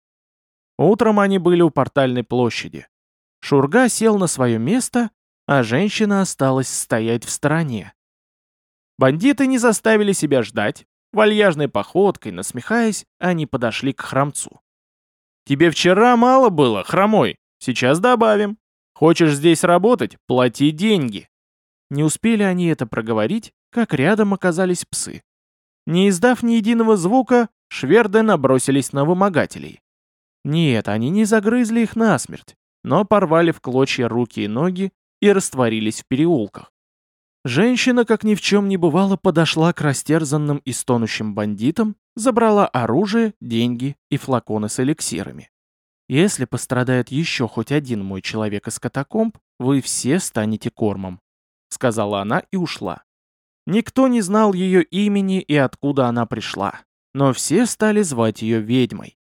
Утром они были у портальной площади. Шурга сел на свое место, а женщина осталась стоять в стороне. Бандиты не заставили себя ждать. Вальяжной походкой, насмехаясь, они подошли к храмцу. «Тебе вчера мало было, хромой. Сейчас добавим. Хочешь здесь работать? Плати деньги». Не успели они это проговорить, как рядом оказались псы. Не издав ни единого звука, шверды набросились на вымогателей. Нет, они не загрызли их насмерть, но порвали в клочья руки и ноги и растворились в переулках. Женщина, как ни в чем не бывало, подошла к растерзанным и стонущим бандитам, забрала оружие, деньги и флаконы с эликсирами. Если пострадает еще хоть один мой человек из катакомб, вы все станете кормом. — сказала она и ушла. Никто не знал ее имени и откуда она пришла, но все стали звать ее ведьмой.